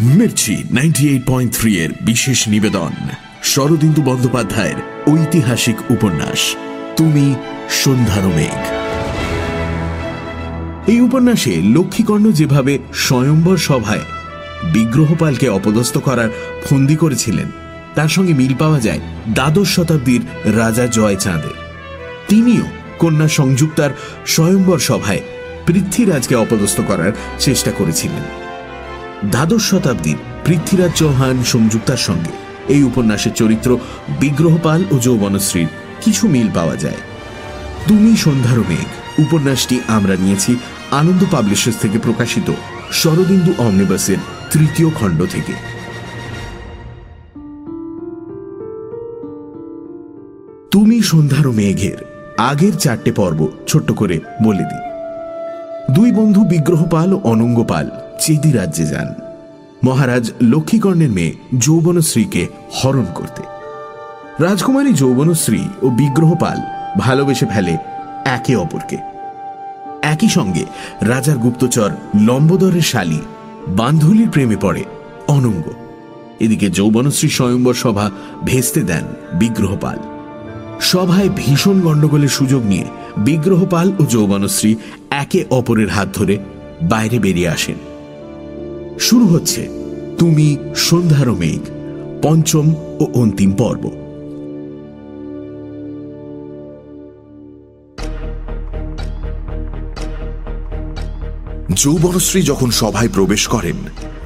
Mirchi ninety এর বিশেষ নিবেদন, শরদিন্দু বন্দ্যোপাধ্যায়ের ঐতিহাসিক উপন্যাস, তুমি সন্ধ্যার মেঘ এই উপন্যাসে লক্ষ্মীকর্ণ যেভাবে স্বয়ম্বর সভায় বিগ্রহপালকে অপদস্থ করার ফন্দি করেছিলেন, তার সঙ্গে মিল পাওয়া যায় দ্বাদশ শতাব্দীর রাজা জয় জয়চাঁদের। তিনিও কন্যা সংযুক্তার স্বয়ম্বর সভায় পৃথ্বীরাজকে অপদস্থ করার চেষ্টা করেছিলেন। দ্বাদশ শতাব্দীর পৃথ্বীরাজ চৌহান সংযুক্তার সঙ্গে। এই উপন্যাসের চরিত্র বিগ্রহপাল ও যৌবনশ্রীর কিছু মিল পাওয়া যায়। তুমি সন্ধ্যার মেঘ। উপন্যাসটি আমরা নিয়েছি আনন্দ পাবলিশার্স থেকে প্রকাশিত শরদিন্দু অমনিবাসের তৃতীয় খণ্ড থেকে। তুমি সন্ধ্যার মেঘের আগের চারটে পর্ব ছোট্ট করে বলে দিই। দুই বন্ধু বিগ্রহপাল ও অনঙ্গপাল চেদি রাজ্যে যান। মহারাজ লক্ষ্মীকর্ণের মেয়ে যৌবনশ্রীকে হরণ করতে। রাজকুমারী যৌবনশ্রী ও বিগ্রহপাল ভালোবেসে ফেলে একে অপরকে। একই সঙ্গে রাজার গুপ্তচর লম্বোদরের শালী বান্ধুলির প্রেমে পড়ে অনঙ্গ। এদিকে যৌবনশ্রী স্বয়ম্বর সভা ভেস্তে দেন বিগ্রহপাল। সভায় ভীষণ গণ্ডগোলের সুযোগ নিয়ে বিগ্রহপাল ও যৌবনশ্রী একে অপরের হাত ধরে বাইরে বেরিয়ে আসেন। শুরু হচ্ছে তুমি সন্ধ্যার মেঘ, পঞ্চম ও অন্তিম পর্ব। যৌবনশ্রী যখন সভায় প্রবেশ করেন,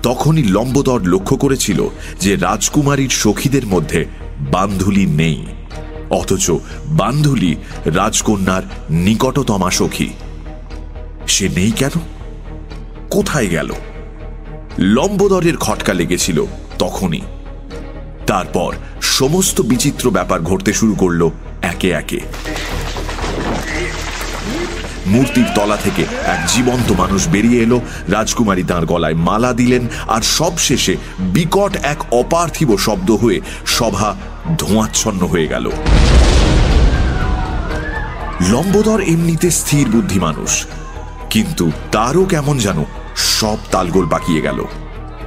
তখনই লম্বদর লক্ষ্য করেছিল যে রাজকুমারীর সখীদের মধ্যে বান্ধুলি নেই। অথচ বান্ধুলি রাজকন্যার নিকটতমা সখী। সে নেই কেন? কোথায় গেল? লম্বদরের খটকা লেগেছিল তখনই। তারপর সমস্ত বিচিত্র ব্যাপার ঘটতে শুরু করল একে একে। মূর্তির তলা থেকে এক জীবন্ত মানুষ বেরিয়ে এলো। রাজকুমারী তাঁর গলায় মালা দিলেন আর সব শেষে বিকট এক অপার্থিব শব্দ হয়ে সভা ধোঁয়াচ্ছন্ন হয়ে গেল। লম্বদর এমনিতে স্থির বুদ্ধি মানুষ, কিন্তু তারও কেমন যেন সব তালগোল পাকিয়ে গেল।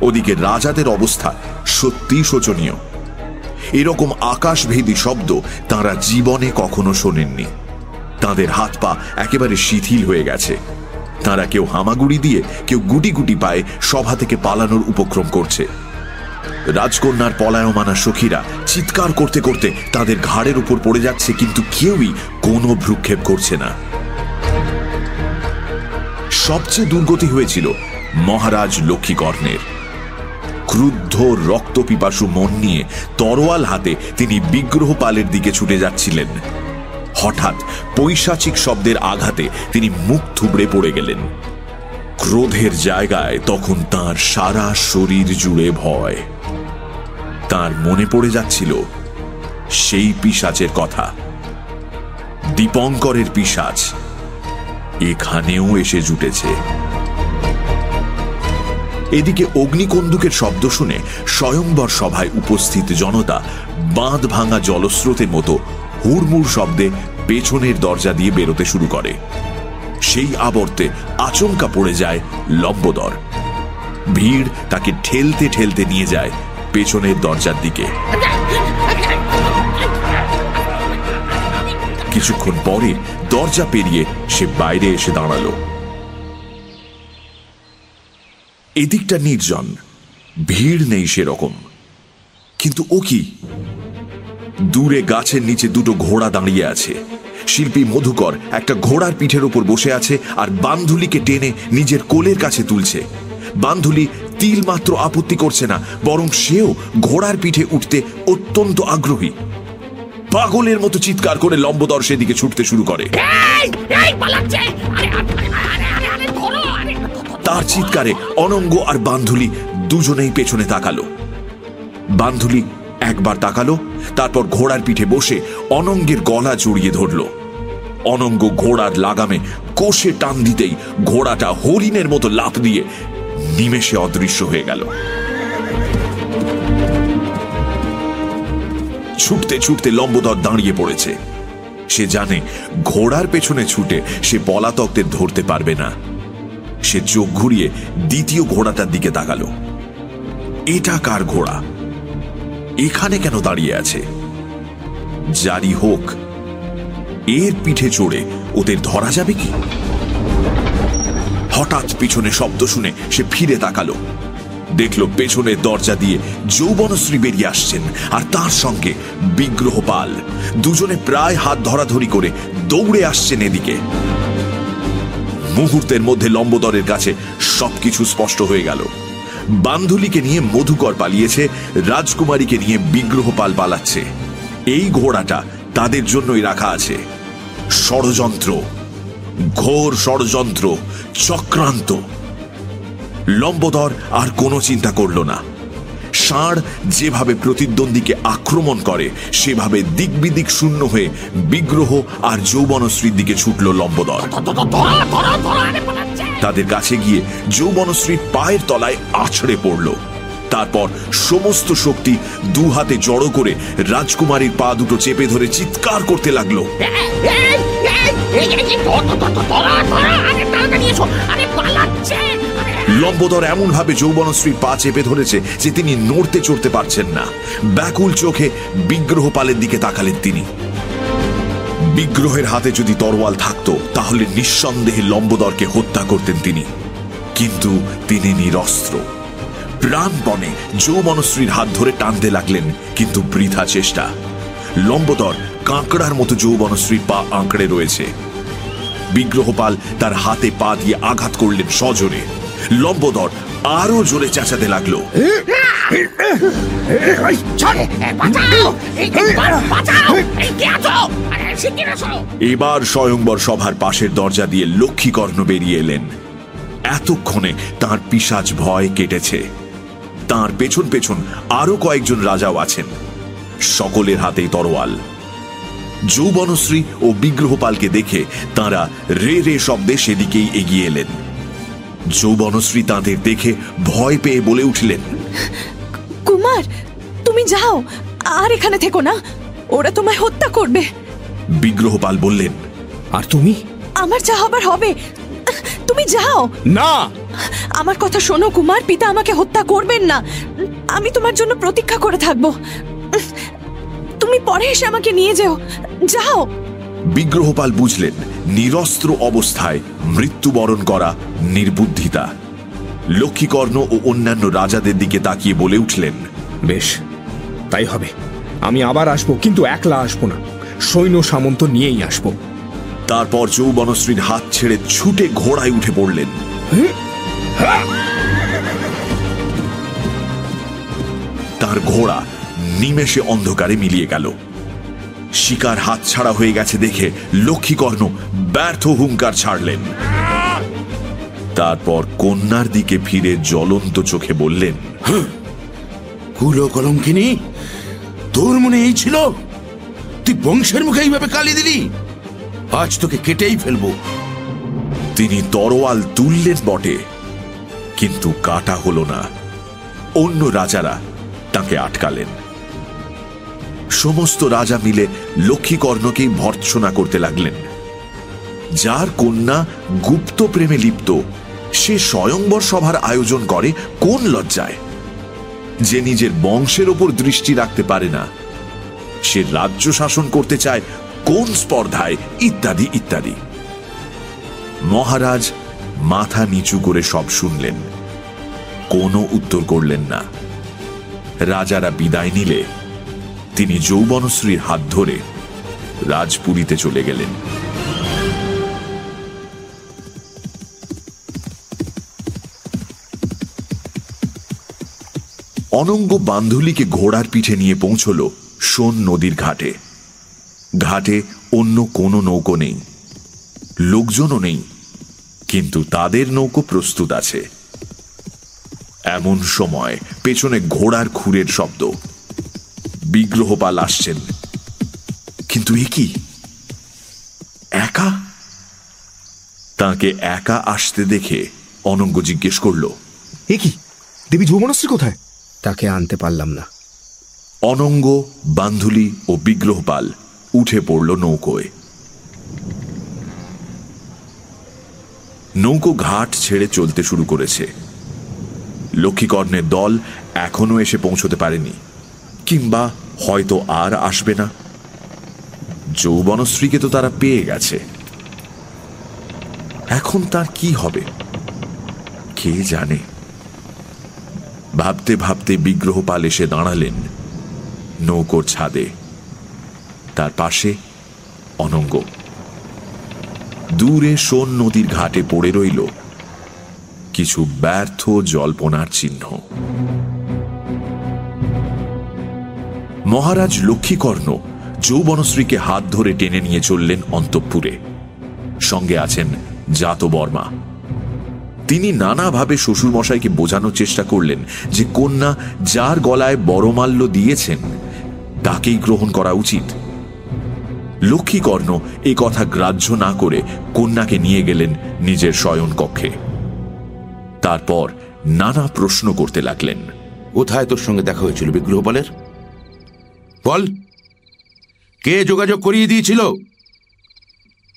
ওদিকে রাজাদের অবস্থা সত্যি শোচনীয়। এরকম আকাশভেদী শব্দ তারা জীবনে কখনো শোনেননি। তাদের হাত পা একেবারে শিথিল হয়ে গেছে। তারা কেউ হামাগুড়ি দিয়ে, কেউ গুটি গুটি পায়ে সভা থেকে পালানোর উপক্রম করছে। রাজকন্যার পলায়মানা সখীরা চিৎকার করতে করতে তাদের ঘাড়ের উপর পড়ে যাচ্ছে, কিন্তু কেউই কোনো ভ্রুক্ষেপ করছে না। সবচেয়ে দুর্গতি হয়েছিল মহারাজ লক্ষ্মীকর্ণের। ক্রুদ্ধ রক্তপিপাসু মন নিয়ে তরোয়াল হাতে তিনি বিগ্রহপালের দিকে ছুটে যাচ্ছিলেন। হঠাৎ পৈশাচিক শব্দের আঘাতে তিনি মুখ থুবড়ে পড়ে গেলেন। ক্রোধের জায়গায় তখন তার সারা শরীর জুড়ে ভয়। তার মনে পড়ে যাচ্ছিল সেই পিসাচের কথা। দীপঙ্করের পিসাচ এখানেও এসে জুটেছে। এদিকে অগ্নিকন্দুকের শব্দ শুনে স্বয়ংবর সভায় উপস্থিত জনতা বাঁধ ভাঙা জলস্রোতের মতো হুড়মুড় শব্দে পেছনের দরজা দিয়ে বেরোতে শুরু করে। সেই আবর্তে আচমকা পড়ে যায় লম্বদর। ভিড় তাকে ঠেলতে ঠেলতে নিয়ে যায় পেছনের দরজার দিকে। কিছুক্ষণ পরে দরজা পেরিয়ে সে বাইরে এসে দাঁড়াল। এদিকটা নির্জন, ভিড় নেই সেরকম। কিন্তু ও কি? দূরে গাছের নিচে দুটো ঘোড়া দাঁড়িয়ে আছে। শিল্পী মধুকর একটা ঘোড়ার পিঠের ওপর বসে আছে আর বান্ধুলিকে টেনে নিজের কোলের কাছে তুলছে। বান্ধুলি তিল মাত্র আপত্তি করছে না, বরং সেও ঘোড়ার পিঠে উঠতে অত্যন্ত আগ্রহী। পাগলের মতো চিৎকার করে লম্বদর সেদিকে ছুটতে শুরু করে। তার চিৎকারে অনঙ্গ আর বান্ধুলি দুজনেই পেছনে তাকালো। বান্ধুলি একবার তাকালো তারপর ঘোড়ার পিঠে বসে অনঙ্গের গলা জড়িয়ে ধরল। অনঙ্গ ঘোড়ার লাগামে কোষে টান দিতেই ঘোড়াটা হরিণের মতো লাফ দিয়ে নিমেষে অদৃশ্য হয়ে গেল। ছুটতে ছুটতে লম্বদর দাঁড়িয়ে পড়েছে। সে জানে, ঘোড়ার পেছনে ছুটে সে পলাতকদের ধরতে পারবে না। সে চোখ ঘুরিয়ে দ্বিতীয় ঘোড়াটার দিকে তাকালো। এটা কার ঘোড়া? এখানে কেন দাঁড়িয়ে আছে? জারি হোক, এর পিঠে চড়ে ওদের ধরা যাবে কি? হঠাৎ পিছনে শব্দ শুনে সে ফিরে তাকালো। দেখল পেছনের দরজা দিয়ে যৌবনশ্রী বেরিয়ে আসছেন, আর তার সঙ্গে বিগ্রহ পাল দুজনে প্রায় হাত ধরাধরি করে দৌড়ে আসছেন এদিকে। মুহূর্তের মধ্যে লম্বদরের কাছে সবকিছু স্পষ্ট হয়ে গেল। বান্ধুলিকে নিয়ে মধুকর পালিয়েছে, রাজকুমারীকে নিয়ে বিগ্রহ পাল পালাচ্ছে। এই ঘোড়াটা তাদের জন্যই রাখা আছে। ষড়যন্ত্র, ঘোর ষড়যন্ত্র, চক্রান্ত। লম্বদর আর কোনো চিন্তা করল না ষাঁড় যেভাবে প্রতিদ্বন্দ্বীকে আক্রমণ করে সেভাবে দিকবিদিক শূন্য হয়ে বিগ্রহ আর যৌবনশ্রীর দিকে ছুটল লম্বদর তাদের কাছে গিয়ে যৌবনশ্রীর পায়ের তলায় আছড়ে পড়ল তারপর সমস্ত শক্তি দু হাতে জড়ো করে রাজকুমারীর পা দুটো চেপে ধরে চিৎকার করতে লাগল লম্বদর এমন ভাবে যৌবনশ্রীর পা চেপে ধরেছে যে তিনি নড়তে চড়তে পারছেন না। ব্যাকুল চোখে বিগ্রহ পালের দিকে তাকালেন তিনি। বিগ্রহের হাতে যদি তরোয়াল থাকতো, তাহলে নিঃসন্দেহে লম্বদরকে হত্যা করতেন তিনি। কিন্তু তিনি নিরস্ত্র। প্রাণপণে যৌবনশ্রীর হাত ধরে টানতে লাগলেন, কিন্তু বৃথা চেষ্টা। লম্বদর কাঁকড়ার মতো যৌবনশ্রীর পা আঁকড়ে রয়েছে। বিগ্রহপাল তার হাতে পা দিয়ে আঘাত করলেন সজোরে। লম্বদর আরও জোরে চেঁচাতে লাগল। এবার স্বয়ংবর সভার পাশের দরজা দিয়ে লক্ষ্মীকর্ণ বেরিয়ে এলেন। এতক্ষণে তার পিসাজ ভয় কেটেছে। তার পেছন পেছন আরও কয়েকজন রাজাও আছেন। সকলের হাতেই তরোয়াল। যৌবনশ্রী ও বিগ্রহপালকে দেখে তারা রে রে শব্দে সেদিকেই এগিয়ে এলেন। যৌবনশ্রী তাদের দেখে ভয় পেয়ে বলে উঠলেন কুমার তুমি যাও আর এখানে থেকো না। ওরা তোমায় হত্যা করবে। বিগ্রহপাল বললেন আর তুমি? আমার যা হবার হবে তুমি যাও। না! আমার কথা শোনো কুমার পিতা আমাকে হত্যা করবেন না। আমি তোমার জন্য প্রতীক্ষা করে থাকব। তুমি পরে এসে আমাকে নিয়ে যেও। যাও। বিগ্রহপাল বুঝলেন নিরস্ত্র অবস্থায় মৃত্যুবরণ করা নির্বুদ্ধিতা। লক্ষ্মীকর্ণ ও অন্যান্য রাজাদের দিকে তাকিয়ে বলে উঠলেন বেশ তাই হবে। আমি আবার আসব কিন্তু একলা আসব না। সৈন্য সামন্ত নিয়েই আসব। তারপর যৌবনশ্রীর হাত ছেড়ে ছুটে ঘোড়ায় উঠে পড়লেন। তার ঘোড়া নিমেষে অন্ধকারে মিলিয়ে গেল। শিকার হাত ছাড়া হয়ে গেছে দেখে লক্ষ্মীকর্ণ ব্যর্থ হুঙ্কার ছাড়লেন। তারপর কন্যার দিকে ফিরে জ্বলন্ত চোখে বললেন কুলো কলঙ্কিনী, তোর মনে এই ছিল? তুই বংশের মুখে এইভাবে কালি দিলি? আজ তোকে কেটেই ফেলব। তিনি তরোয়াল তুললেন বটে, কিন্তু কাটা হলো না। অন্য রাজারা তাকে আটকালেন। সমস্ত রাজা মিলে লক্ষ্মীকর্ণকেই ভর্ৎসনা করতে লাগলেন। যার কন্যা গুপ্ত প্রেমে লিপ্ত, সে স্বয়ংবর সভার আয়োজন করে কোন লজ্জায়? যে নিজের বংশের ওপর দৃষ্টি রাখতে পারে না। সে রাজ্য শাসন করতে চায় কোন স্পর্ধায়? ইত্যাদি ইত্যাদি। মহারাজ মাথা নিচু করে সব শুনলেন। কোনো উত্তর করলেন না। রাজারা বিদায় নিলে তিনি যৌবনশ্রীর হাত ধরে রাজপুরীতে চলে গেলেন। অনঙ্গ বান্ধুলিকে ঘোড়ার পিঠে নিয়ে পৌঁছল সোন নদীর ঘাটে। ঘাটে অন্য কোনো নৌকো নেই। লোকজনও নেই, কিন্তু তাদের নৌকো প্রস্তুত আছে। এমন সময় পেছনে ঘোড়ার খুরের শব্দ। বিগ্রহপাল আসছেন। কিন্তু এ কি? একা? তাকে একা আসতে দেখে অনঙ্গ জিজ্ঞেস করল এ কি? দেবী যৌবনশ্রী কোথায়? তাকে আনতে পারলাম না। অনঙ্গ বান্ধুলি ও বিগ্রহপাল উঠে পড়ল নৌকোয়। নৌকো ঘাট ছেড়ে চলতে শুরু করেছে। লক্ষ্মীকর্ণের দল এখনও এসে পৌঁছতে পারেনি। কিংবা হয়তো আর আসবে না। যৌবনশ্রীকে তো তারা পেয়ে গেছে। এখন তার কি হবে? কে জানে? ভাবতে ভাবতে বিগ্রহপাল এসে দাঁড়ালেন নৌকোর ছাদে। তার পাশে অনঙ্গ। দূরে সোন নদীর ঘাটে পড়ে রইল কিছু ব্যর্থ জল্পনার চিহ্ন। মহারাজ লক্ষ্মীকর্ণ যৌবনশ্রীকে হাত ধরে টেনে নিয়ে চললেন অন্তঃপুরে। সঙ্গে আছেন জাত বর্মা। তিনি নানাভাবে শ্বশুরমশাইকে বোঝানোর চেষ্টা করলেন যে কন্যা যার গলায় বড়মাল্য দিয়েছেন, তাকেই গ্রহণ করা উচিত। লক্ষ্মীকর্ণ এ কথা গ্রাহ্য না করে কন্যাকে নিয়ে গেলেন নিজের শয়ন কক্ষে তারপর নানা প্রশ্ন করতে লাগলেন। কোথায় তোর সঙ্গে দেখা হয়েছিল বিগ্রহপালের? বল। কে যোগাযোগ করিয়ে দিয়েছিল?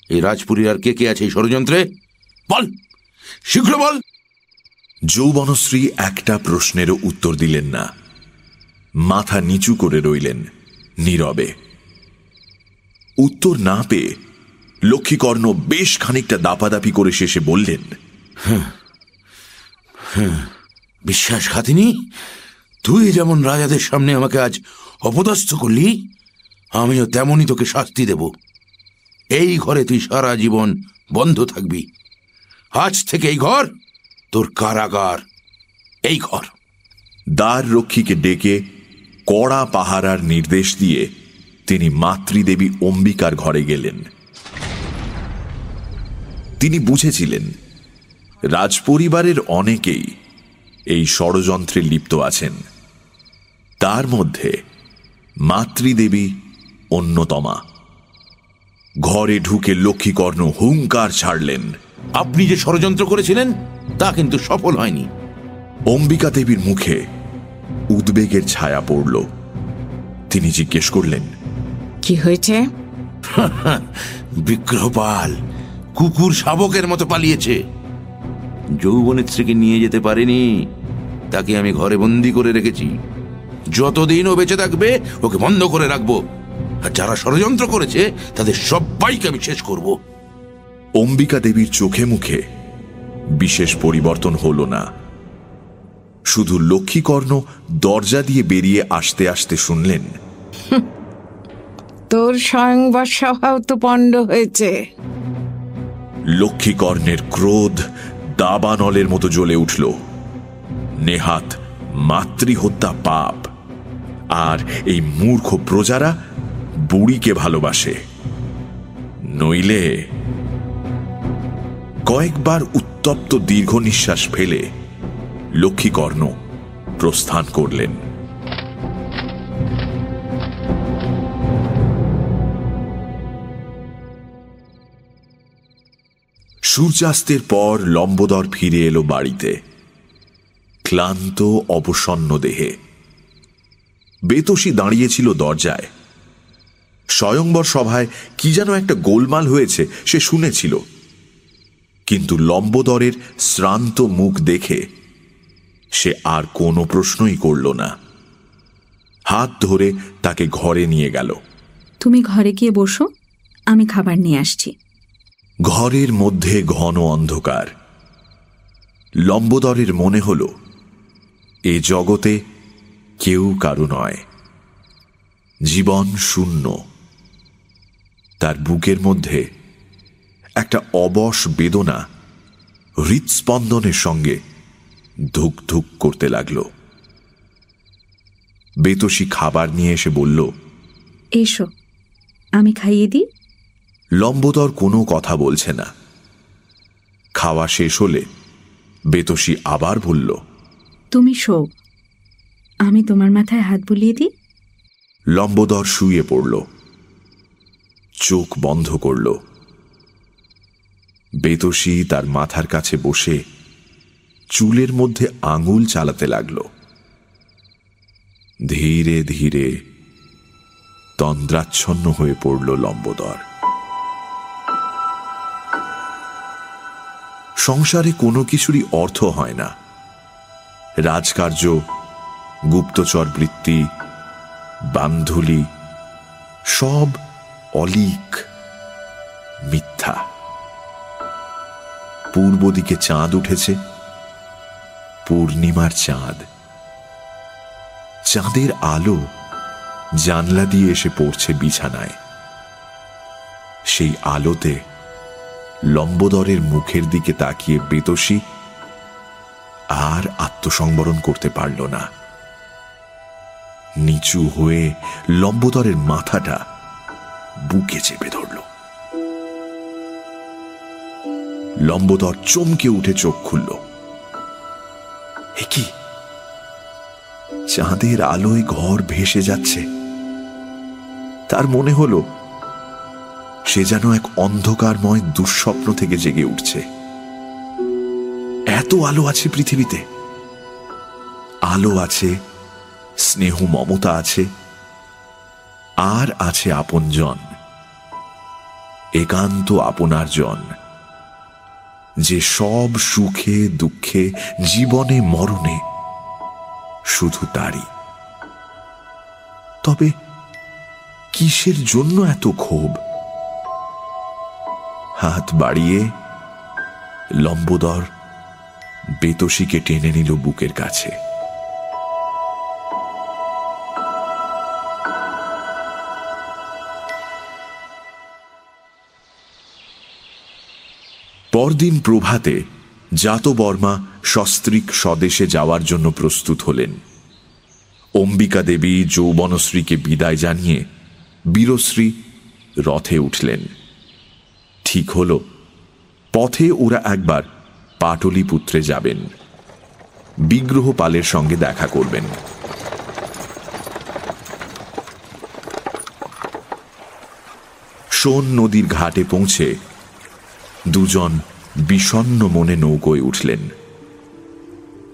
এই রাজপুরীর আর কে কে আছে এই ষড়যন্ত্রে? বল শীঘ্র বল। যৌবনশ্রী একটা প্রশ্নেরও উত্তর দিলেন না। মাথা নিচু করে রইলেন নীরবে। উত্তর না পেয়ে লক্ষ্মীকর্ণ বেশ খানিকটা দাপাদাপি করে শেষে বললেন বিশ্বাসঘাতিনী তুই যেমন রাজাদের সামনে আমাকে আজ অপদস্থ করলি? আমিও তেমনই তোকে শাস্তি দেব। এই ঘরে তুই সারা জীবন বন্ধ থাকবি। আজ থেকে এই ঘর, তোর কারাগার, এই ঘর। দ্বার রক্ষীকে ডেকে কড়া পাহারার নির্দেশ দিয়ে তিনি মাতৃদেবী অম্বিকার ঘরে গেলেন। তিনি বুঝেছিলেন, রাজপরিবারের অনেকেই এই ষড়যন্ত্রে লিপ্ত আছেন। তার মধ্যে মাতৃদেবী অন্যতমা। ঘরে ঢুকে লক্ষ্মীকর্ণ হুঙ্কার ছাড়লেন। আপনি যে ষড়যন্ত্র করেছিলেন তা কিন্তু সফল হয়নি। অম্বিকা দেবীর মুখে উদ্বেগের ছায়া পড়ল। তিনি জিজ্ঞেস করলেন কি হয়েছে? বিগ্রহপাল কুকুর শাবকের মতো পালিয়েছে। যৌবনেত্রীকে নিয়ে যেতে পারেনি তাকে আমি ঘরে বন্দি করে রেখেছি। যতদিন ও বেঁচে থাকবে ওকে বন্ধ করে রাখব। আর যারা ষড়যন্ত্র করেছে তাদের সবাইকে আমি শেষ করব। অম্বিকা দেবীর চোখে মুখে বিশেষ পরিবর্তন হল না। শুধু লক্ষ্মীকর্ণ দরজা দিয়ে বেরিয়ে আসতে আসতে শুনলেন। তোর স্বয়ংবর স্বভাব তো পণ্ড হয়েছে। লক্ষ্মীকর্ণের ক্রোধ দাবানলের মতো জ্বলে উঠল। নেহাত মাতৃহত্যা পাপ। আর এই মূর্খ প্রজারা বুড়িকে ভালোবাসে। নইলে কয়েকবার উত্তপ্ত দীর্ঘ নিঃশ্বাস ফেলে লক্ষ্মীকর্ণ প্রস্থান করলেন। সূর্যাস্তের পর লম্বদর ফিরে এলো বাড়িতে, ক্লান্ত, অবসন্ন দেহে। বেতসী দাঁড়িয়েছিল দরজায়। স্বয়ংবর সভায় কি যেন একটা গোলমাল হয়েছে সে শুনেছিল। কিন্তু লম্বদরের শ্রান্ত মুখ দেখে সে আর কোনো প্রশ্নই করল না। হাত ধরে তাকে ঘরে নিয়ে গেল। তুমি ঘরে গিয়ে বসো আমি খাবার নিয়ে আসছি। ঘরের মধ্যে ঘন অন্ধকার। লম্বদরের মনে হল এ জগতে কেউ কারু নয়। জীবন শূন্য। তার বুকের মধ্যে একটা অবশ বেদনা হৃৎস্পন্দনের সঙ্গে ধুক ধুক করতে লাগল। বেতসী খাবার নিয়ে এসে বলল এসো আমি খাইয়ে দিই। লম্বতর কোনো কথা বলছে না। খাওয়া শেষ হলে বেতসী আবার বলল তুমি শো আমি তোমার মাথায় হাত বুলিয়ে দিই? লম্বদর শুয়ে পড়ল। চোখ বন্ধ করল। বেতসী তার মাথার কাছে বসে চুলের মধ্যে আঙুল চালাতে লাগল। ধীরে ধীরে তন্দ্রাচ্ছন্ন হয়ে পড়ল লম্বদর। সংসারে কোনো কিছুরই অর্থ হয় না। রাজকার্য গুপ্তচর বৃত্তি বান্ধুলি, সব অলিক, মিথ্যা। পূর্ব দিকে চাঁদ উঠেছে, পূর্ণিমার চাঁদ। চাঁদের আলো জানলা দিয়ে এসে পড়ছে বিছানায়। সেই আলোতে লম্বদরের মুখের দিকে তাকিয়ে বেতসী আর আত্মসংবরণ করতে পারল না। নিচু হয়ে লম্বদরের মাথাটা বুকে চেপে ধরল। লম্বদর চমকে উঠে চোখ খুলল। কি? চাঁদের আলোয় ঘর ভেসে যাচ্ছে। তার মনে হলো, সে যেন এক অন্ধকারময় দুঃস্বপ্ন থেকে জেগে উঠছে। এত আলো আছে পৃথিবীতে। আলো আছে স্নেহ মমতা আছে, আর আছে আপনজন, একান্ত আপনার জন, যে সব সুখে, দুঃখে, জীবনে, মরণে শুধু তারই। তবে কিসের জন্য এত ক্ষোভ? হাত বাড়িয়ে লম্বদর বেতসীকে টেনে নিল বুকের কাছে। পরদিন প্রভাতে জাতবর্মা সস্ত্রীক স্বদেশে যাওয়ার জন্য প্রস্তুত হলেন। অম্বিকা দেবী যৌবনশ্রীকে বিদায় জানিয়ে বীরশ্রী রথে উঠলেন। ঠিক হল, পথে ওরা একবার পাটলিপুত্রে যাবেন। বিগ্রহ পালের সঙ্গে দেখা করবেন। সোন নদীর ঘাটে পৌঁছে দুজন বিষণ্ন মনে নৌকোয় উঠলেন।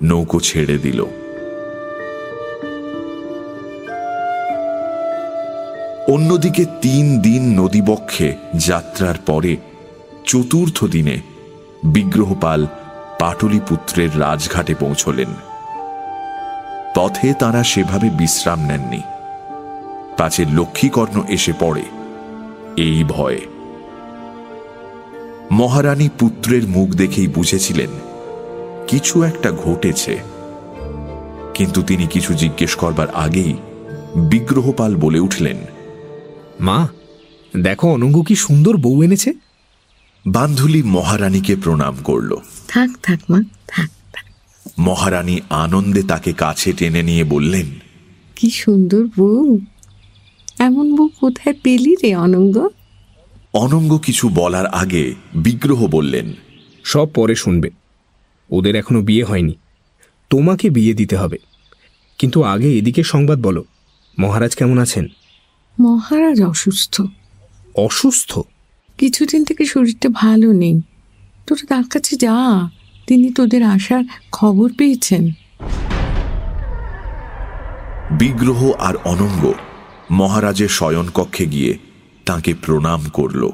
নৌকো ছেড়ে দিল। অন্যদিকে তিন দিন নদীবক্ষে যাত্রার পরে চতুর্থ দিনে বিগ্রহপাল পাটলিপুত্রের রাজঘাটে পৌঁছলেন। পথে তারা সেভাবে বিশ্রাম নেননি। পাছে লক্ষ্মীকর্ণ এসে পড়ে এই ভয়ে। মহারানী পুত্রের মুখ দেখেই বুঝেছিলেন কিছু একটা ঘটেছে। কিন্তু তিনি কিছু জিজ্ঞেস করবার আগেই বিগ্রহপাল বলে উঠলেন মা দেখো অনঙ্গ কি সুন্দর বউ এনেছে। বান্ধুলি মহারানীকে প্রণাম করল। থাক থাক মা থাক মহারানী আনন্দে তাকে কাছে টেনে নিয়ে বললেন কি সুন্দর বউ। এমন বউ কোথায় পেলি রে অনঙ্গ? অনঙ্গ কিছু বলার আগে বিগ্রহ বললেন সব পরে শুনবে। ওদের এখনও বিয়ে হয়নি। তোমাকে বিয়ে দিতে হবে। কিন্তু আগে এদিকে সংবাদ বলো। মহারাজ কেমন আছেন? মহারাজ অসুস্থ। অসুস্থ? কিছুদিন থেকে শরীরটা ভালো নেই। তোরা তার কাছে যা। তিনি তোদের আসার খবর পেয়েছেন। বিগ্রহ আর অনঙ্গ মহারাজের শয়নকক্ষে গিয়ে তাকে প্রণাম করল।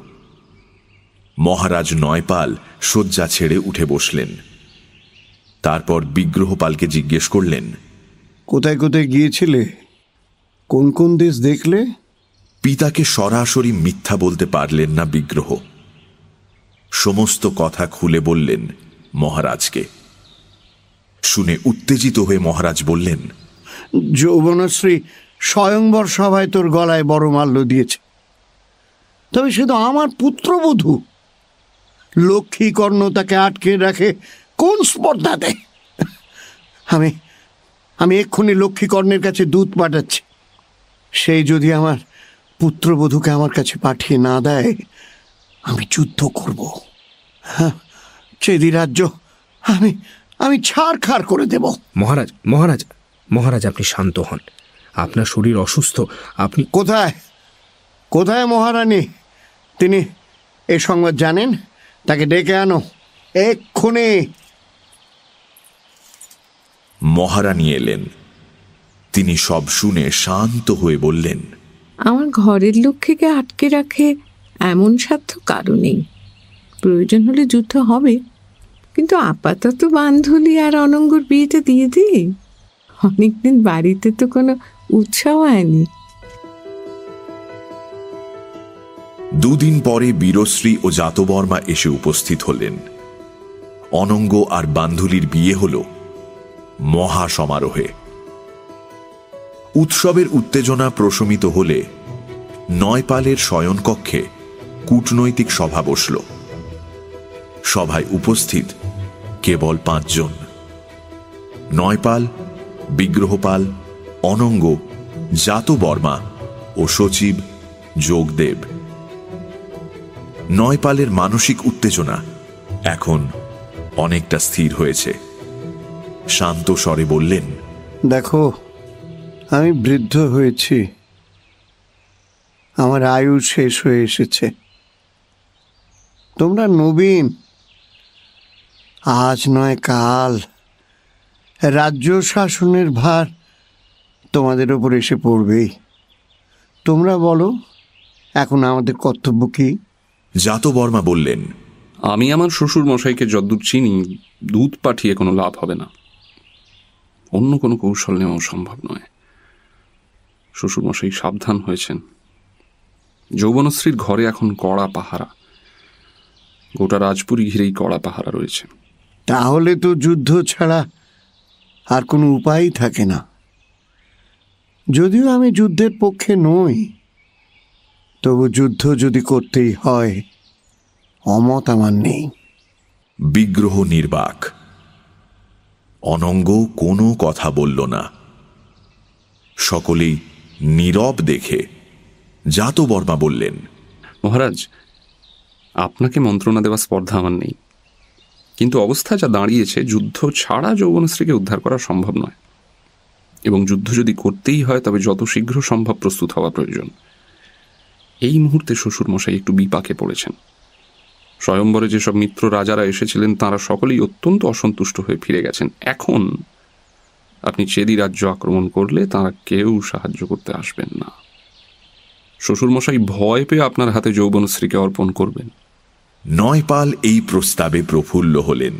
মহারাজ নয়পাল শয্যা ছেড়ে উঠে বসলেন। তারপর বিগ্রহপালকে জিজ্ঞেস করলেন কোথায় কোথায় গিয়েছিলে? কোন কোন দেশ দেখলে? পিতাকে সরাসরি মিথ্যা বলতে পারলেন না বিগ্রহ। সমস্ত কথা খুলে বললেন মহারাজকে। শুনে উত্তেজিত হয়ে মহারাজ বললেন যৌবনশ্রী স্বয়ংবর সভায় তোর গলায় বড় মাল্য দিয়েছে। তবে সে তো আমার পুত্রবধূ। লক্ষ্মীকর্ণ তাকে আটকে রাখে কোন স্পর্ধাতে? আমি আমি এক্ষুনি লক্ষ্মীকর্ণের কাছে দুধ পাঠাচ্ছি। সেই যদি আমার পুত্রবধূকে আমার কাছে পাঠিয়ে না দেয় আমি যুদ্ধ করব। হ্যাঁ চেদি রাজ্য আমি আমি ছাড় খাড় করে দেব। মহারাজ মহারাজ মহারাজ আপনি শান্ত হন। আপনার শরীর অসুস্থ আপনি কোথায়? কোথায় মহারানী? তিনি এ সংবাদ জানেন তাকে ডেকে আনো। এক্ষুনি। মহারানী এলেন। তিনি সব শুনে শান্ত হয়ে বললেন আমার ঘরের লক্ষ্মীকে আটকে রাখে এমন সাধ্য কারও নেই। প্রয়োজন হলে যুদ্ধ হবে কিন্তু আপাতত বান্ধলি আর অনঙ্গর বিয়েটা দিয়ে দিই। অনেকদিন বাড়িতে তো কোনো উৎসাহ হয়নি দুদিন পরে বীরশ্রী ও জাতবর্মা এসে উপস্থিত হলেন। অনঙ্গ আর বান্ধুলির বিয়ে হল মহা সমারোহে উৎসবের উত্তেজনা প্রশমিত হলে নয়পালের শয়নকক্ষে কূটনৈতিক সভা বসল। সভায় উপস্থিত কেবল পাঁচজন। নয়পাল, বিগ্রহপাল, অনঙ্গ, জাতবর্মা ও সচিব যোগদেব। নয়পালের মানসিক উত্তেজনা এখন অনেকটা স্থির হয়েছে। শান্ত স্বরে বললেন, দেখো, আমি বৃদ্ধ হয়েছি। আমার আয়ু শেষ হয়ে এসেছে। তোমরা নবীন, আজ নয় কাল। রাজ্য শাসনের ভার তোমাদের ওপর এসে পড়বেই। তোমরা বলো, এখন আমাদের কর্তব্য কি? জাতবর্মা বললেন আমি আমার শ্বশুর মশাইকে যদ্দূর চিনি দুধ পাঠিয়ে কোনো লাভ হবে না। অন্য কোনো কৌশল নেওয়া সম্ভব নয়। শ্বশুর মশাই সাবধান হয়েছেন। যৌবনশ্রীর ঘরে এখন কড়া পাহারা। গোটা রাজপুরী ঘিরেই কড়া পাহারা রয়েছে। তাহলে তো যুদ্ধ ছাড়া আর কোনো উপায়ই থাকে না। যদিও আমি যুদ্ধের পক্ষে নই তবু যুদ্ধ যদি করতেই হয় অমত আমার নেই। বিগ্রহ নির্বাক। অনঙ্গ কোনো কথা বলল না। সকলেই নীরব দেখে জাতবর্মা বললেন মহারাজ আপনাকে মন্ত্রণা দেওয়া স্পর্ধা আমার নেই। কিন্তু অবস্থা যা দাঁড়িয়েছে যুদ্ধ ছাড়া যৌবনশ্রীকে উদ্ধার করা সম্ভব নয়। এবং যুদ্ধ যদি করতেই হয় তবে যত শীঘ্র সম্ভব প্রস্তুত হওয়া প্রয়োজন। এই মুহূর্তে শ্বশুর মশাই একটু বিপাকে পড়েছেন। স্বয়ম্বরে যেসব মিত্র রাজারা এসেছিলেন, তারা সকলেই অত্যন্ত অসন্তুষ্ট হয়ে ফিরে গেছেন। এখন আপনি চেদি রাজ্য আক্রমণ করলে তারা কেউ সাহায্য করতে আসবেন না। শ্বশুরমশাই ভয় পেয়ে আপনার হাতে যৌবনশ্রীকে অর্পণ করবেন। নয়পাল এই প্রস্তাবে প্রফুল্ল হলেন।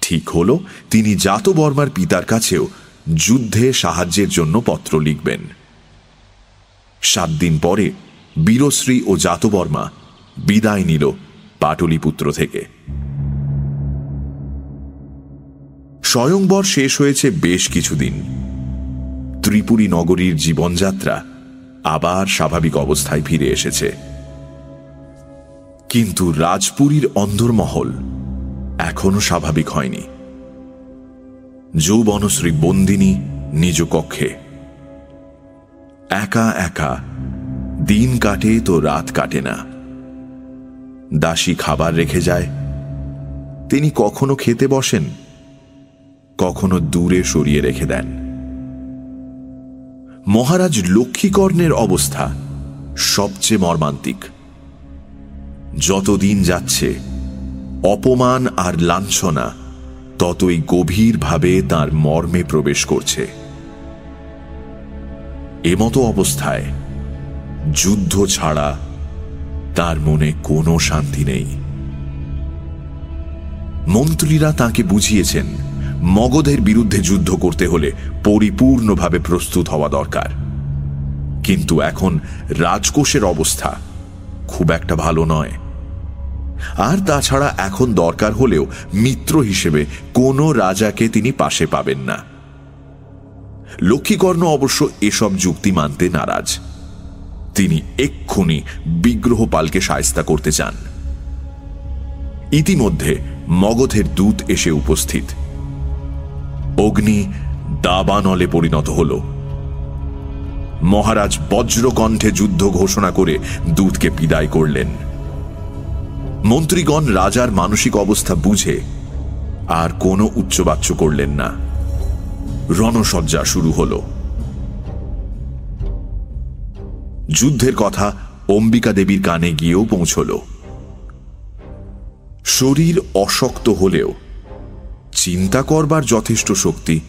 ঠিক হল, তিনি জাতবর্মার পিতার কাছেও যুদ্ধে সাহায্যের জন্য পত্র লিখবেন। সাত দিন পরে বীরশ্রী ও জাতবর্মা বিদায় নিল পাটলিপুত্র থেকে। স্বয়ংবর শেষ হয়েছে বেশ কিছুদিন। ত্রিপুরী নগরীর জীবনযাত্রা আবার স্বাভাবিক অবস্থায় ফিরে এসেছে। কিন্তু রাজপুরীর অন্ধরমহল এখনও স্বাভাবিক হয়নি। যৌবনশ্রী বন্দিনী নিজ কক্ষে। একা একা দিন কাটে তো রাত কাটে না। দাসী খাবার রেখে যায়। তিনি কখনো খেতে বসেন, কখনো দূরে সরিয়ে রেখে দেন। মহারাজ লক্ষ্মীকর্ণের অবস্থা সবচেয়ে মর্মান্তিক। যতদিন যাচ্ছে, অপমান আর লাঞ্ছনা ততই গভীরভাবে তার মর্মে প্রবেশ করছে। এমতো অবস্থায় যুদ্ধ ছাড়া তার মনে কোনো শান্তি নেই। মন্ত্রীরা তাকে বুঝিয়েছেন, মগধের বিরুদ্ধে যুদ্ধ করতে হলে পরিপূর্ণভাবে প্রস্তুত হওয়া দরকার। কিন্তু এখন রাজকোষের অবস্থা খুব একটা ভালো নয়। আর তাছাড়া এখন দরকার হলেও মিত্র হিসেবে কোনো রাজাকে তিনি পাশে পাবেন না। লক্ষ্মীকর্ণ অবশ্য এসব যুক্তি মানতে নারাজ। তিনি এক্ষুনি বিগ্রহপালকে সায়স্তা করতে চান। ইতিমধ্যে মগধের দূত এসে উপস্থিত। অগ্নি দাবানলে পরিণত হল। মহারাজ বজ্রকণ্ঠে যুদ্ধ ঘোষণা করে দূতকে বিদায় করলেন। মন্ত্রীগণ রাজার মানসিক অবস্থা বুঝে আর কোনো উচ্চবাচ্য করলেন না। রণসজ্জা শুরু হল। যুদ্ধের কথা অম্বিকা দেবীর কানে গিয়েও পৌঁছল। শরীর অশক্ত হলেও চিন্তা করবার যথেষ্ট শক্তি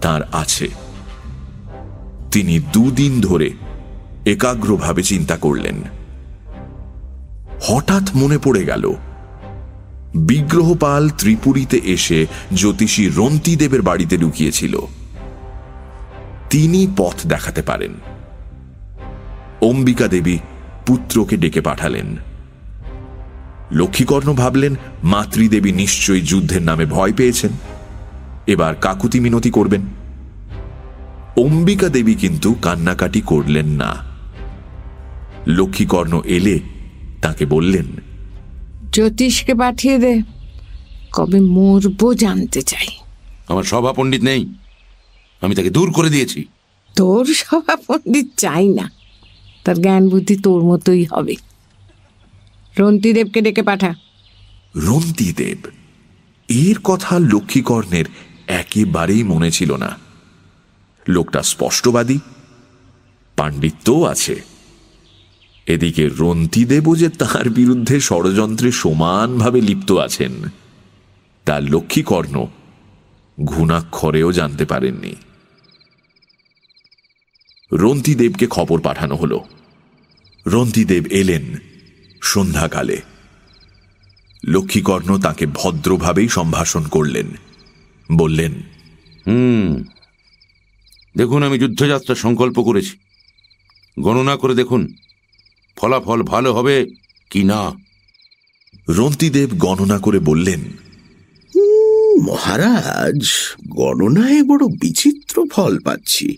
তার আছে। তিনি দুদিন ধরে একাগ্রভাবে চিন্তা করলেন। হঠাৎ মনে পড়ে গেল, বিগ্রহপাল ত্রিপুরীতে এসে জ্যোতিষী রন্তিদেবের বাড়িতে লুকিয়েছিল। তিনি পথ দেখাতে পারেন। অম্বিকা দেবী পুত্রকে ডেকে পাঠালেন। লক্ষ্মীকর্ণ ভাবলেন মাতৃদেবী নিশ্চয়ই যুদ্ধের নামে ভয় পেয়েছেন। এবার কাকুতি মিনতি করবেন। অম্বিকা দেবী কিন্তু কান্নাকাটি করলেন না। লক্ষ্মীকর্ণ এলে তাকে বললেন জ্যোতিষকে পাঠিয়ে দে কবে মরবো জানতে চাই। আমার সভা পণ্ডিত নেই আমি তাকে দূর করে দিয়েছি। তোর সভা পণ্ডিত চাই না তার জ্ঞান বুদ্ধি তোর মতোই হবে। রন্তিদেবকে ডেকে পাঠা। রন্তিদেব? এর কথা লক্ষ্মীকর্ণের একেবারেই মনে ছিল না। লোকটা স্পষ্টবাদী, পাণ্ডিত্যও আছে। এদিকে রন্তিদেবও যে তার বিরুদ্ধে ষড়যন্ত্রে সমানভাবে লিপ্ত আছেন, তা লক্ষ্মীকর্ণ ঘুণাক্ষরেও জানতে পারেননি। রন্তিদেবকে খবর পাঠানো হল। রন্তিদেব এলেন সন্ধ্যাকালে। লক্ষ্মীকর্ণ তাকে ভদ্রভাবেই সম্ভাষণ করলেন। বললেন হুম দেখুন আমি যুদ্ধযাত্রা সংকল্প করেছি। গণনা করে দেখুন ফলাফল ভালো হবে কি না। রন্তিদেব গণনা করে বললেন মহারাজ গণনায় বড় বিচিত্র ফল পাচ্ছি।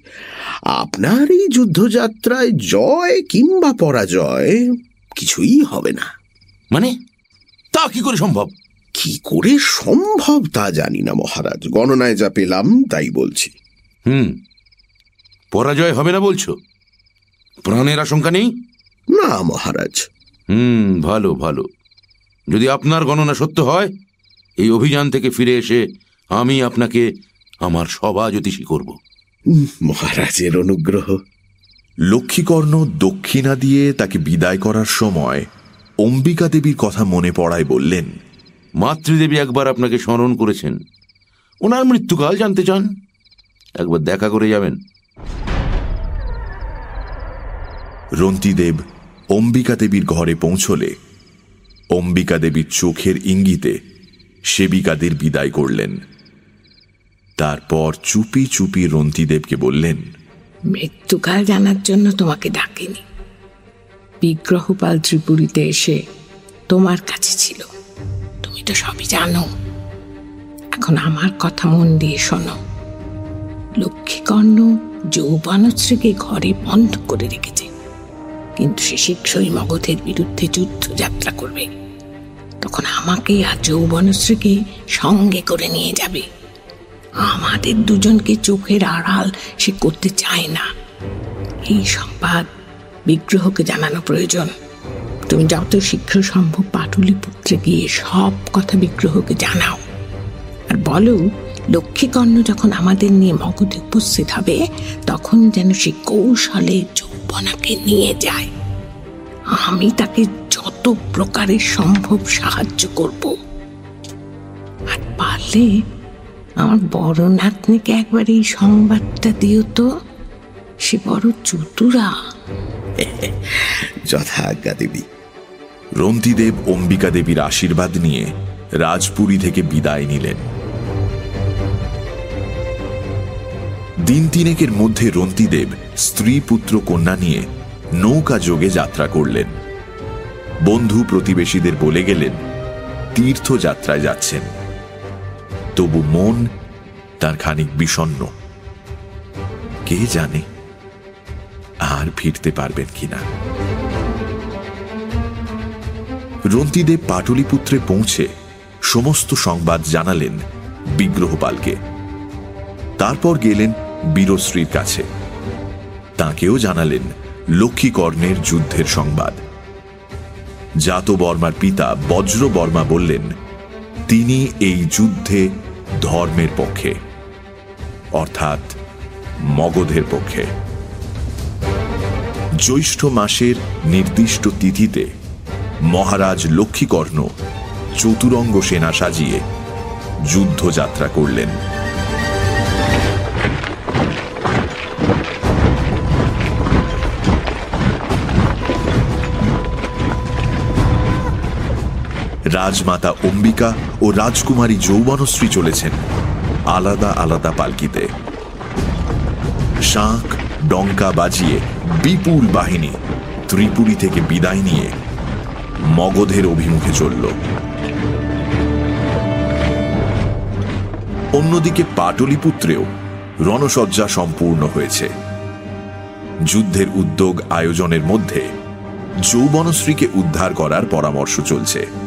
আপনার এই যুদ্ধযাত্রায় জয় কিংবা পরাজয় কিছুই হবে না। মানে? তা কি করে সম্ভব? কি করে সম্ভব তা জানি না মহারাজ। গণনায় যা পেলাম তাই বলছি। হুম। পরাজয় হবে না বলছো? প্রাণের আশঙ্কা নেই? না মহারাজ। হুম ভালো ভালো। যদি আপনার গণনা সত্য হয় এই অভিযান থেকে ফিরে এসে আমি আপনাকে আমার সভা জ্যোতিষী করব। মহারাজের অনুগ্রহ। লক্ষ্মীকর্ণ দক্ষিণা দিয়ে তাকে বিদায় করার সময় অম্বিকা দেবীর কথা মনে পড়ায় বললেন মাতৃদেবী একবার আপনাকে স্মরণ করেছেন। ওনার মৃত্যুকাল জানতে চান? একবার দেখা করে যাবেন। রন্তিদেব অম্বিকা দেবীর ঘরে পৌঁছলে অম্বিকা দেবীর চোখের ইঙ্গিতে সেবিকাদের বিদায় করলেন। তারপর চুপি চুপি রন্তিদেবকে বললেন, মৃত্যুকাল জানার জন্য তোমাকে ডাকেনি। বিগ্রহপাল ত্রিপুরীতে এসে তোমার কাছে ছিল। তুমি তো সবই জানো। এখন আমার কথা মন দিয়ে শোনো। লক্ষ্মীকর্ণ যৌবনশ্রীকে ঘরে বন্ধ করে রেখেছে। কিন্তু সে শীঘ্রই মগধের বিরুদ্ধে যুদ্ধযাত্রা করবে। তখন আমাকে আর যৌবনশ্রীকে সঙ্গে করে নিয়ে যাবে। আমাদের দুজনকে চোখের আড়াল সে করতে চায় না। এই সংবাদ বিগ্রহকে জানানো প্রয়োজন। তুমি যত শীঘ্র সম্ভব পাটুলিপুত্রে গিয়ে সব কথা বিগ্রহকে জানাও। আর বলো, লক্ষ্মীকর্ণ যখন আমাদের নিয়ে মগধে উপস্থিত হবে, তখন যেন সে কৌশলে যৌবনাকে নিয়ে যায়। আমি তাকে যত প্রকারের সম্ভব সাহায্য করব? আর পারলে আমার বড় নাতনিকে একবার এই সংবাদটা দিও তো। সে বড় চতুরা। যথা আজ্ঞা দেবী। রন্তিদেব অম্বিকা দেবীর আশীর্বাদ নিয়ে রাজপুরী থেকে বিদায় নিলেন। দিন তিনেকের মধ্যে রন্তিদেব স্ত্রী পুত্র কন্যা নিয়ে নৌকা যোগে যাত্রা করলেন। বন্ধু প্রতিবেশীদের বলে গেলেন, তীর্থযাত্রায় যাচ্ছেন। তবু মন তার খানিক বিষণ্ন কে জানে আর ফিরতে পারবেন কিনা রন্তিদেব পাটলিপুত্রে পৌঁছে সমস্ত সংবাদ জানালেন বিগ্রহপালকে। তারপর গেলেন বীরশ্রীর কাছে। তাকেও জানালেন লক্ষ্মীকর্ণের যুদ্ধের সংবাদ। জাত বর্মার পিতা বজ্র বর্মা বললেন, তিনি এই যুদ্ধে ধর্মের পক্ষে, অর্থাৎ মগধের পক্ষে। জ্যৈষ্ঠ মাসের নির্দিষ্ট তিথিতে মহারাজ লক্ষ্মীকর্ণ চতুরঙ্গ সেনা সাজিয়ে যুদ্ধযাত্রা করলেন। রাজমাতা অম্বিকা ও রাজকুমারী যৌবনশ্রী চলেছেন আলাদা আলাদা পালকিতে। শাঁখ, ডঙ্কা বাজিয়ে বিপুল বাহিনী ত্রিপুরী থেকে বিদায় নিয়ে মগধের অভিমুখে চলল। অন্যদিকে পাটলিপুত্রেও রণসজ্জা সম্পূর্ণ হয়েছে। যুদ্ধের উদ্যোগ আয়োজনের মধ্যে যৌবনশ্রীকে উদ্ধার করার পরামর্শ চলছে।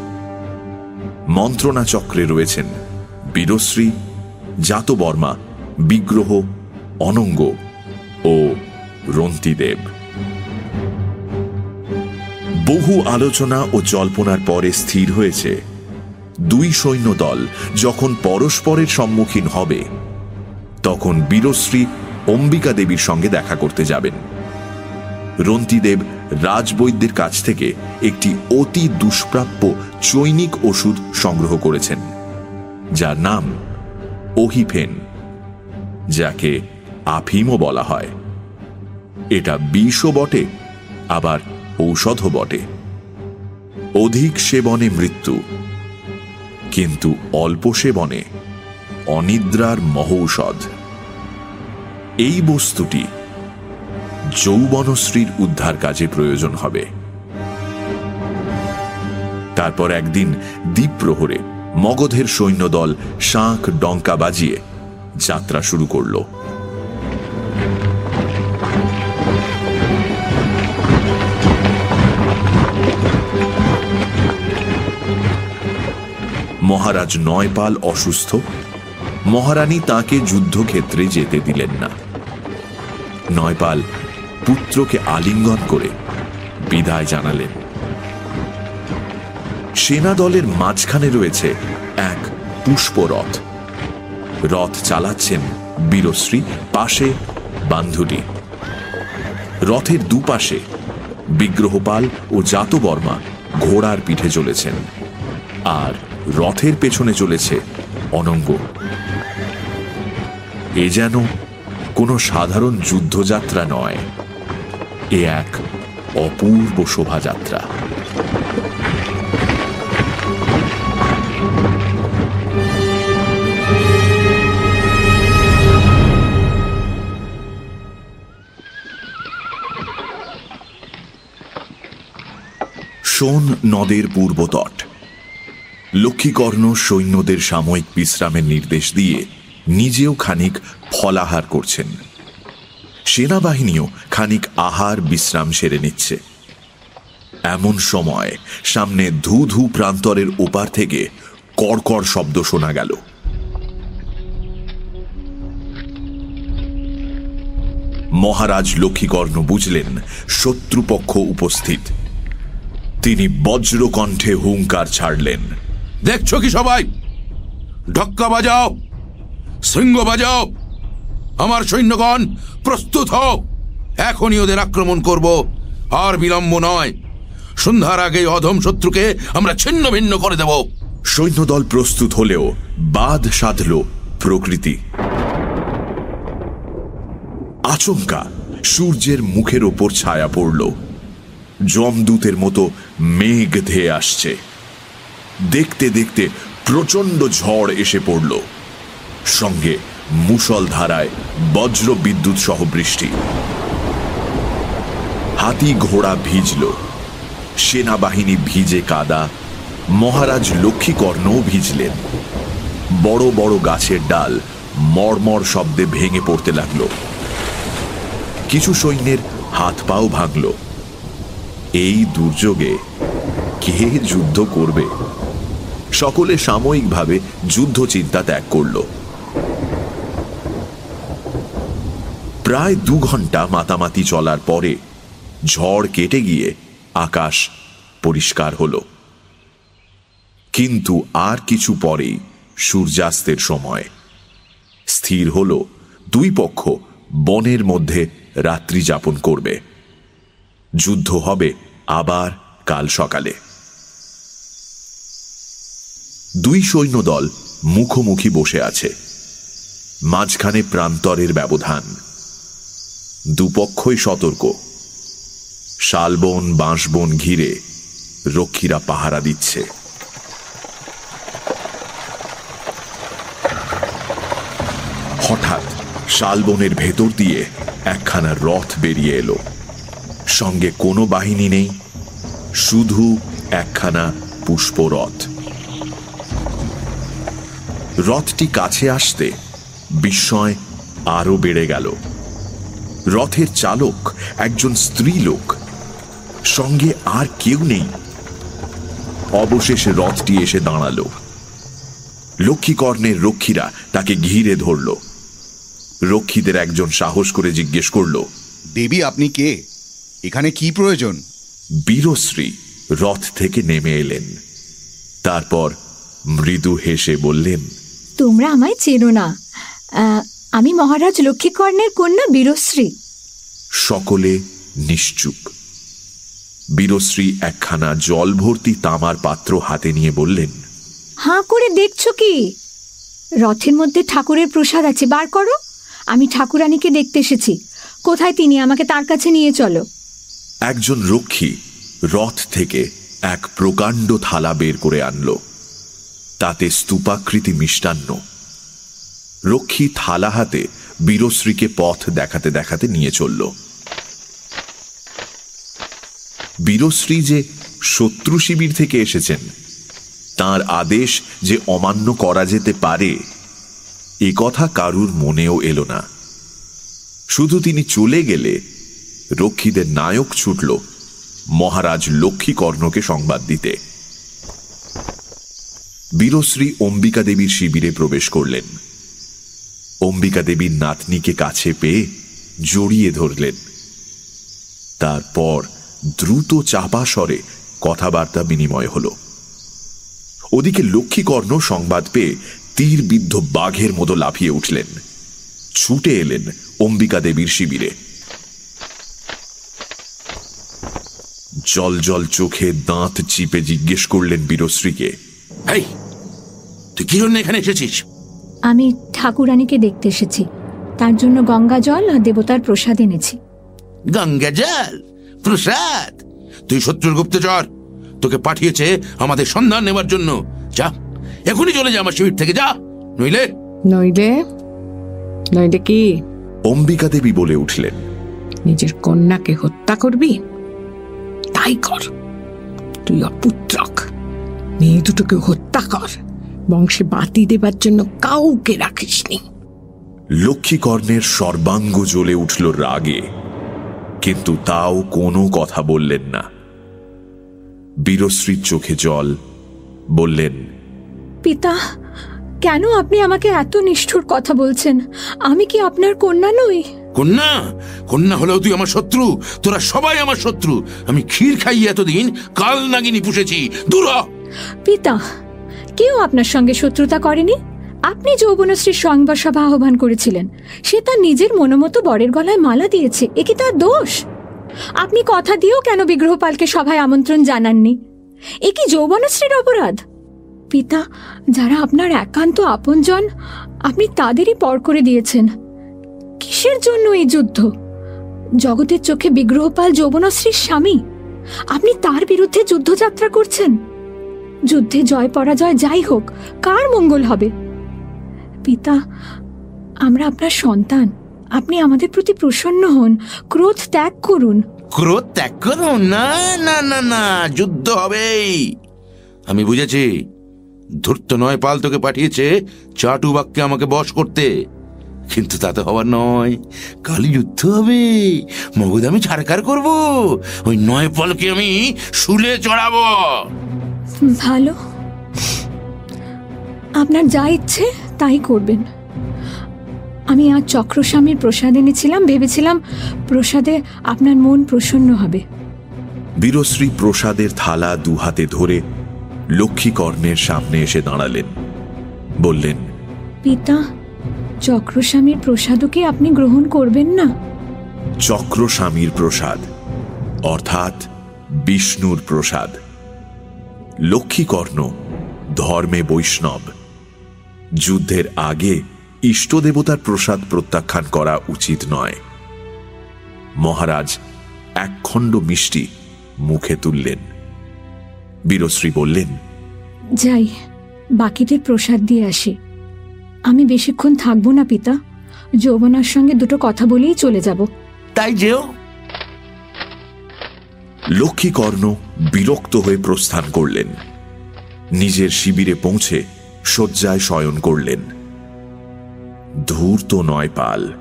মন্ত্রণা চক্রে রয়েছেন বীরশ্রী, জাতবর্মা, বিগ্রহ, অনঙ্গ ও রন্তিদেব। বহু আলোচনা ও জল্পনার পরে স্থির হয়েছে। দুই সৈন্য দল যখন পরস্পরের সম্মুখীন হবে, তখন বীরশ্রী অম্বিকা দেবীর সঙ্গে দেখা করতে যাবেন। রন্তিদেব রাজবৈদ্যের কাছ থেকে একটি অতি দুষ্প্রাপ্য চৈনিক ওষুধ সংগ্রহ করেছেন, যার নাম ওহিফেন, যাকে আফিমও বলা হয়। এটা বিষও বটে, আবার ঔষধও বটে। অধিক সেবনে মৃত্যু, কিন্তু অল্প সেবনে অনিদ্রার মহৌষধ এই বস্তুটি যৌবনশ্রীর উদ্ধার কাজে প্রয়োজন হবে। তারপর একদিন দ্বীপ প্রহরে মগধের সৈন্যদল শাঁখ ডঙ্কা বাজিয়ে যাত্রা শুরু করল। মহারাজ নয়পাল অসুস্থ। মহারানী তাকে যুদ্ধক্ষেত্রে যেতে দিলেন না। নয়পাল পুত্রকে আলিঙ্গন করে বিদায় জানালেন। সেনা দলের মাঝখানে রয়েছে এক পুষ্পরথ। রথ চালাচ্ছেন বীরশ্রী, পাশে বান্ধুটি। রথের দুপাশে বিগ্রহপাল ও জাতবর্মা ঘোড়ার পিঠে চলেছেন। আর রথের পেছনে চলেছে অনঙ্গ। এ যেন কোনো সাধারণ যুদ্ধযাত্রা নয়, এ এক অপূর্ব শোভাযাত্রা। সোন নদের পূর্বতট। লক্ষ্মীকর্ণ সৈন্যদের সাময়িক বিশ্রামের নির্দেশ দিয়ে নিজেও খানিক ফলাহার করছেন। সেনাবাহিনীও খানিক আহার বিশ্রাম সেরে নিচ্ছে। এমন সময় সামনে ধু ধু প্রান্তরের ওপার থেকে কড়কড় শব্দ শোনা গেল। মহারাজ লক্ষ্মীকর্ণ বুঝলেন শত্রুপক্ষ উপস্থিত। তিনি বজ্রকণ্ঠে হুঙ্কার ছাড়লেন। দেখছ কি সবাই? ঢক্কা বাজাও, শৃঙ্গ বাজাও, আমার সৈন্যগণ, প্রস্তুত হও। এখনই ওদের আক্রমণ করব, আর বিলম্ব নয়। সন্ধ্যার আগে অধম শত্রুকে আমরা ছিন্ন ভিন্ন করে দেব। সৈন্যদল প্রস্তুত হলেও বাদ সাধল প্রকৃতি। আচমকা সূর্যের মুখের ওপর ছায়া পড়ল। জমদূতের মতো মেঘ ধেয়ে আসছে। দেখতে দেখতে প্রচণ্ড ঝড় এসে পড়ল। সঙ্গে মুসল ধারায় বজ্র বিদ্যুৎ সহ বৃষ্টি। হাতি ঘোড়া ভিজল। সেনাবাহিনী ভিজে কাদা। মহারাজ লক্ষ্মীকর্ণও ভিজলেন। বড় বড় গাছের ডাল মর্মর শব্দে ভেঙে পড়তে লাগল। কিছু সৈন্যের হাত পাও ভাঙল। এই দুর্যোগে কে যুদ্ধ করবে? সকলে সাময়িকভাবে যুদ্ধ চিন্তা ত্যাগ করল। প্রায় দু ঘণ্টা মাতামাতি চলার পরে ঝড় কেটে গিয়ে আকাশ পরিষ্কার হল। কিন্তু আর কিছু পরেই সূর্যাস্তের সময়। স্থির হল, দুই পক্ষ বনের মধ্যে রাত্রি যাপন করবে। যুদ্ধ হবে আবার কাল সকালে। দুই সৈন্যদল মুখোমুখি বসে আছে। মাঝখানে প্রান্তরের ব্যবধান। দুপক্ষই সতর্ক। শালবন, বাঁশবন ঘিরে রক্ষীরা পাহারা দিচ্ছে। হঠাৎ শালবনের ভেতর দিয়ে একখানা রথ বেরিয়ে এলো। সঙ্গে কোনো বাহিনী নেই, শুধু একখানা পুষ্পরথ। রথটি কাছে আসতে বিস্ময় আরও বেড়ে গেল। রথের চালক একজন স্ত্রী লোক সঙ্গে আর কেউ নেই। অবশেষে রথটি এসে দাঁড়াল। লক্ষ্মীকর্ণের রক্ষীরা তাকে ঘিরে ধরল। রক্ষীদের একজন সাহস করে জিজ্ঞেস করল, দেবী, আপনি কে? এখানে কি প্রয়োজন? বীরশ্রী রথ থেকে নেমে এলেন। তারপর মৃদু হেসে বললেন তোমরা আমায় চেনো না। আমি মহারাজ লক্ষ্মীকর্ণের কন্যা বীরশ্রী। সকলে নিশ্চুপ। বীরশ্রী একখানা জল ভর্তি তামার পাত্র হাতে নিয়ে বললেন হাঁ করে দেখছ কি? রথের মধ্যে ঠাকুরের প্রসাদ আছে বার করো। আমি ঠাকুরানীকে দেখতে এসেছি। কোথায় তিনি? আমাকে তার কাছে নিয়ে চলো। একজন রক্ষী রথ থেকে এক প্রকাণ্ড থালা বের করে আনল। তাতে স্তূপাকৃতি মিষ্টান্ন। রক্ষী থালা হাতে বীরশ্রীকে পথ দেখাতে দেখাতে নিয়ে চলল। বীরশ্রী যে শত্রু শিবির থেকে এসেছেন, তার আদেশ যে অমান্য করা যেতে পারে, এ কথা কারুর মনেও এলো না। শুধু তিনি চলে গেলে রক্ষীদের নায়ক ছুটল। মহারাজ লক্ষ্মীকর্ণকে সংবাদ দিতে। বীরশ্রী অম্বিকা দেবীর শিবিরে প্রবেশ করলেন। অম্বিকা দেবীর নাতনিকে কাছে পেয়ে জড়িয়ে ধরলেন। তারপর দ্রুত চাপা স্বরে কথাবার্তা বিনিময় হল। ওদিকে লক্ষ্মীকর্ণ সংবাদ পেয়ে তীর বিদ্ধ বাঘের মতো লাফিয়ে উঠলেন। ছুটে এলেন অম্বিকা দেবীর শিবিরে। জল জল চোখে দাঁত চিপে জিজ্ঞেস করলেন বীরশ্রীকে। এই তুই কি জন্য এখানে এসেছিস? আমি ঠাকুরানীকে দেখতে এসেছি। তার জন্য গঙ্গা জল আর দেবতার প্রসাদ এনেছি। গঙ্গা জল? প্রসাদ? তুই শত্রুর গুপ্তচর তোকে পাঠিয়েছে আমাদের সন্ধান নেবার জন্য। যা এখনই চলে যা আমার শিবির থেকে যা। নইলে? নইলে? নইলে কি? অম্বিকা দেবী বলে উঠলেন। নিজের কন্যাকে হত্যা করবি? তাই কর তুই অপুত্রক মেয়ে দুটোকে হত্যা কর। বংশে বাতি দেবার জন্য কাউকে রাখিসনি। লক্ষ্মীকর্ণের সর্বাঙ্গ জ্বলে উঠল রাগে। কিন্তু তাও কোনো কথা বললেন না। বীরশ্রীর চোখে জল। বললেন পিতা কেন আপনি আমাকে এত নিষ্ঠুর কথা বলছেন? আমি কি আপনার কন্যা নই? কন্যা? কন্যা হলেও তুই আমার শত্রু। তোরা সবাই আমার শত্রু। আমি ক্ষীর খাইয়ে এতদিন কাল নাগিনী পুষেছি। দূর পিতা কেউ আপনার সঙ্গে শত্রুতা করেনি? আপনি যৌবনশ্রীর সংবাদ সভা আহ্বান করেছিলেন। সে তার নিজের মনোমতো বরের গলায় মালা দিয়েছে। এ কি তার দোষ? আপনি কথা দিয়েও কেন বিগ্রহপালকে সভায় আমন্ত্রণ জানাননি? এ কি যৌবনশ্রীর অপরাধ? পিতা, যারা আপনার একান্ত আপনজন, আপনি তাদেরই পর করে দিয়েছেন। কিসের জন্য এই যুদ্ধ? জগতের চোখে বিগ্রহপাল যৌবনশ্রীর স্বামী, আপনি তার বিরুদ্ধে যুদ্ধযাত্রা করছেন? যুদ্ধে জয় পরাজয় যাই হোক, কার মঙ্গল হবে? পিতা, আমরা আপনার সন্তান। আপনি আমাদের প্রতি প্রসন্ন হন, ক্রোধ ত্যাগ করুন। ক্রোধ ত্যাগ করুন? না না না না, যুদ্ধ হবেই। আমি বুঝেছি। ধূর্ত নয় পাল তোকে পাঠিয়েছে চাটু বাক্যে আমাকে বশ করতে। কিন্তু তাতে হওয়ার নয় কালি যুদ্ধ হবে মগধ আমি ছাড়কার করব ওই নয় পালকে আমি শুলে চড়াবো। ভালো। আপনার যা ইচ্ছে তাই করবেন। আমি আজ চক্রস্বামীর প্রসাদ এনেছিলাম ভেবেছিলাম প্রসাদে আপনার মন প্রসন্ন হবে। বীরশ্রী প্রসাদের থালা দুহাতে ধরে লক্ষ্মীকর্ণের সামনে এসে দাঁড়ালেন। বললেন পিতা চক্রস্বামীর প্রসাদও কি আপনি গ্রহণ করবেন না? চক্রস্বামীর প্রসাদ অর্থাৎ বিষ্ণুর প্রসাদ। লক্ষ্মীকর্ণ ধর্মে বৈষ্ণব। যুদ্ধের আগে ইষ্টদেবতার প্রসাদ প্রত্যাখ্যান করা উচিত নয়। মহারাজ একখণ্ড মিষ্টি মুখে তুললেন। বীরশ্রী বললেন যাই বাকিদের প্রসাদ দিয়ে আসি। আমি বেশিক্ষণ থাকব না পিতা। যৌবনার সঙ্গে দুটো কথা বলেই চলে যাব। তাই যেও। লক্ষ্মীকর্ণ বিরক্ত হয়ে প্রস্থান করলেন। নিজের শিবিরে পৌঁছে শয্যায় শয়ন করলেন। ধূর্ত নয় পাল।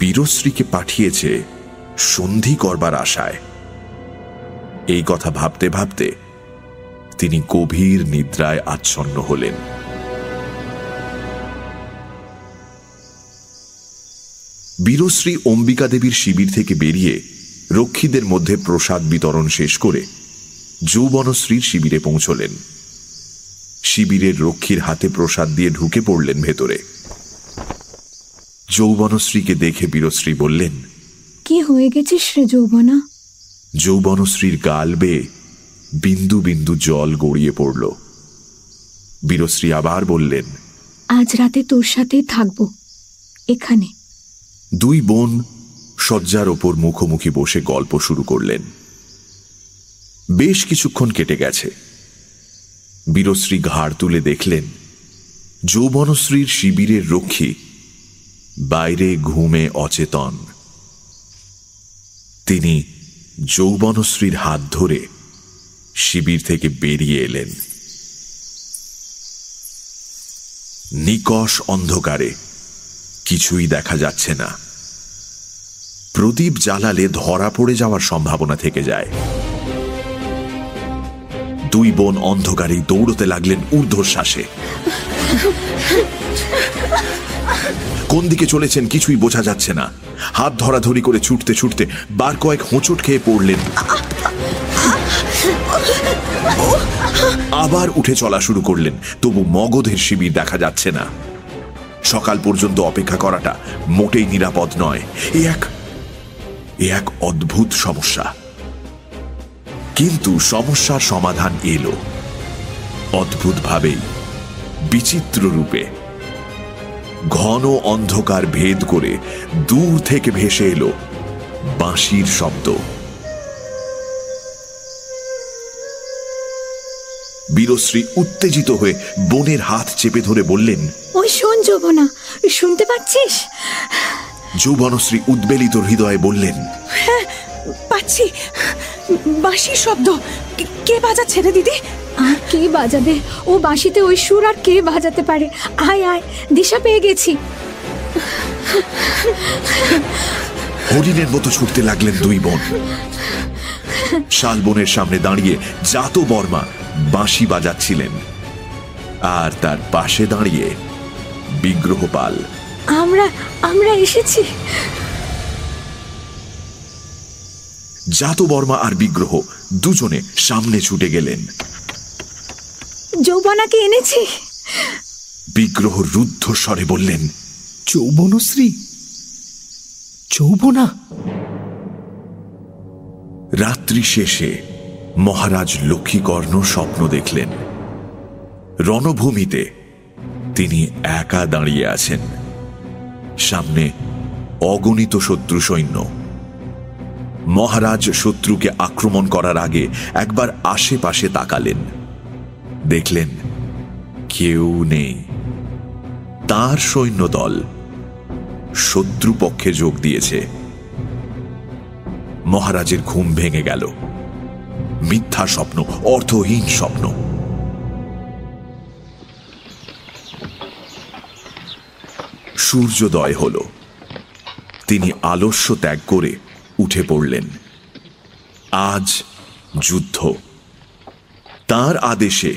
বীরশ্রীকে পাঠিয়েছে সন্ধি করবার আশায়। এই কথা ভাবতে ভাবতে তিনি গভীর নিদ্রায় আচ্ছন্ন হলেন। বীরশ্রী অম্বিকা দেবীর শিবির থেকে বেরিয়ে রক্ষীদের মধ্যে প্রসাদ বিতরণ শেষ করে যৌবনশ্রীর শিবিরে পৌঁছলেন। শিবিরের রক্ষীর হাতে প্রসাদ দিয়ে ঢুকে পড়লেন ভেতরে। যৌবনশ্রীকে দেখে বীরশ্রী বললেন, কি হয়ে গেছিস রে যৌবনা? যৌবনশ্রীর গাল বেয়ে বিন্দু বিন্দু জল গড়িয়ে পড়ল। বীরশ্রী আবার বললেন আজ রাতে তোর সাথেই থাকব এখানে। দুই বোন শয্যার ওপর মুখোমুখি বসে গল্প শুরু করলেন। বেশ কিছুক্ষণ কেটে গেছে। বীরশ্রী ঘাড় তুলে দেখলেন যৌবনশ্রীর শিবিরের রক্ষী বাইরে ঘুমে অচেতন। তিনি যৌবনশ্রীর হাত ধরে শিবির থেকে বেরিয়ে এলেন। নিকষ অন্ধকারে কিছুই দেখা যাচ্ছে না। প্রদীপ জ্বালালে ধরা পড়ে যাওয়ার সম্ভাবনা থেকে যায়। দুই বোন অন্ধকারে দৌড়তে লাগলেন ঊর্ধ্বশ্বাসে। কোন দিকে চলেছেন কিছুই বোঝা যাচ্ছে না। হাত ধরাধরি করে ছুটতে ছুটতে বার কয়েক হোঁচট খেয়ে পড়লেন। আবার উঠে চলা শুরু করলেন। তবু মগধের শিবির দেখা যাচ্ছে না। সকাল পর্যন্ত অপেক্ষা করাটা মোটেই নিরাপদ নয়। এ এক এ এক অদ্ভুত সমস্যা। কিন্তু সমস্যার সমাধান এলো। অদ্ভুতভাবেই, বিচিত্র রূপে। ঘন অন্ধকার ভেদ করে দূর থেকে ভেসে এলো বাঁশির শব্দ। বীরশ্রী উত্তেজিত হয়ে বোনের হাত চেপে ধরে বললেন ওই শোন যৌবনা শুনতে পাচ্ছিস? যৌবনশ্রী উদ্বেলিত হৃদয়ে বললেন হ্যাঁ পাচ্ছি। বাঁশির শব্দ কে- কে বাজাচ্ছে রে দিদি? আর কে বাজাবে? ও বাঁশিতে ওই সুর আর কে বাজাতে পারে? আয় আয় দিশা পেয়ে গেছি। হরিণের মতো ছুটতে লাগলেন দুই বোন। শালবনের সামনে দাঁড়িয়ে জাত বর্মা বাঁশি বাজাচ্ছিলেন। আর তার পাশে দাঁড়িয়ে বিগ্রহপাল। আমরা আমরা এসেছি। জাত বর্মা আর বিগ্রহ দুজনে সামনে ছুটে গেলেন। যৌবনাকে এনেছি। বিগ্রহ রুদ্ধ স্বরে বললেন যৌবনশ্রী যৌবনা। রাত্রি শেষে মহারাজ লক্ষ্মীকর্ণ স্বপ্ন দেখলেন। রণভূমিতে তিনি একা দাঁড়িয়ে আছেন। সামনে অগণিত শত্রু সৈন্য। মহারাজ শত্রুকে আক্রমণ করার আগে একবার আশেপাশে তাকালেন। দেখলেন কেউ নেই। তার সৈন্যদল শত্রুপক্ষে যোগ দিয়েছে। মহারাজের ঘুম ভেঙে গেল। মিথ্যা স্বপ্ন, অর্থহীন স্বপ্ন। সূর্যোদয় হল। তিনি আলস্য ত্যাগ করে উঠে পড়লেন। আজ যুদ্ধ। তার আদেশে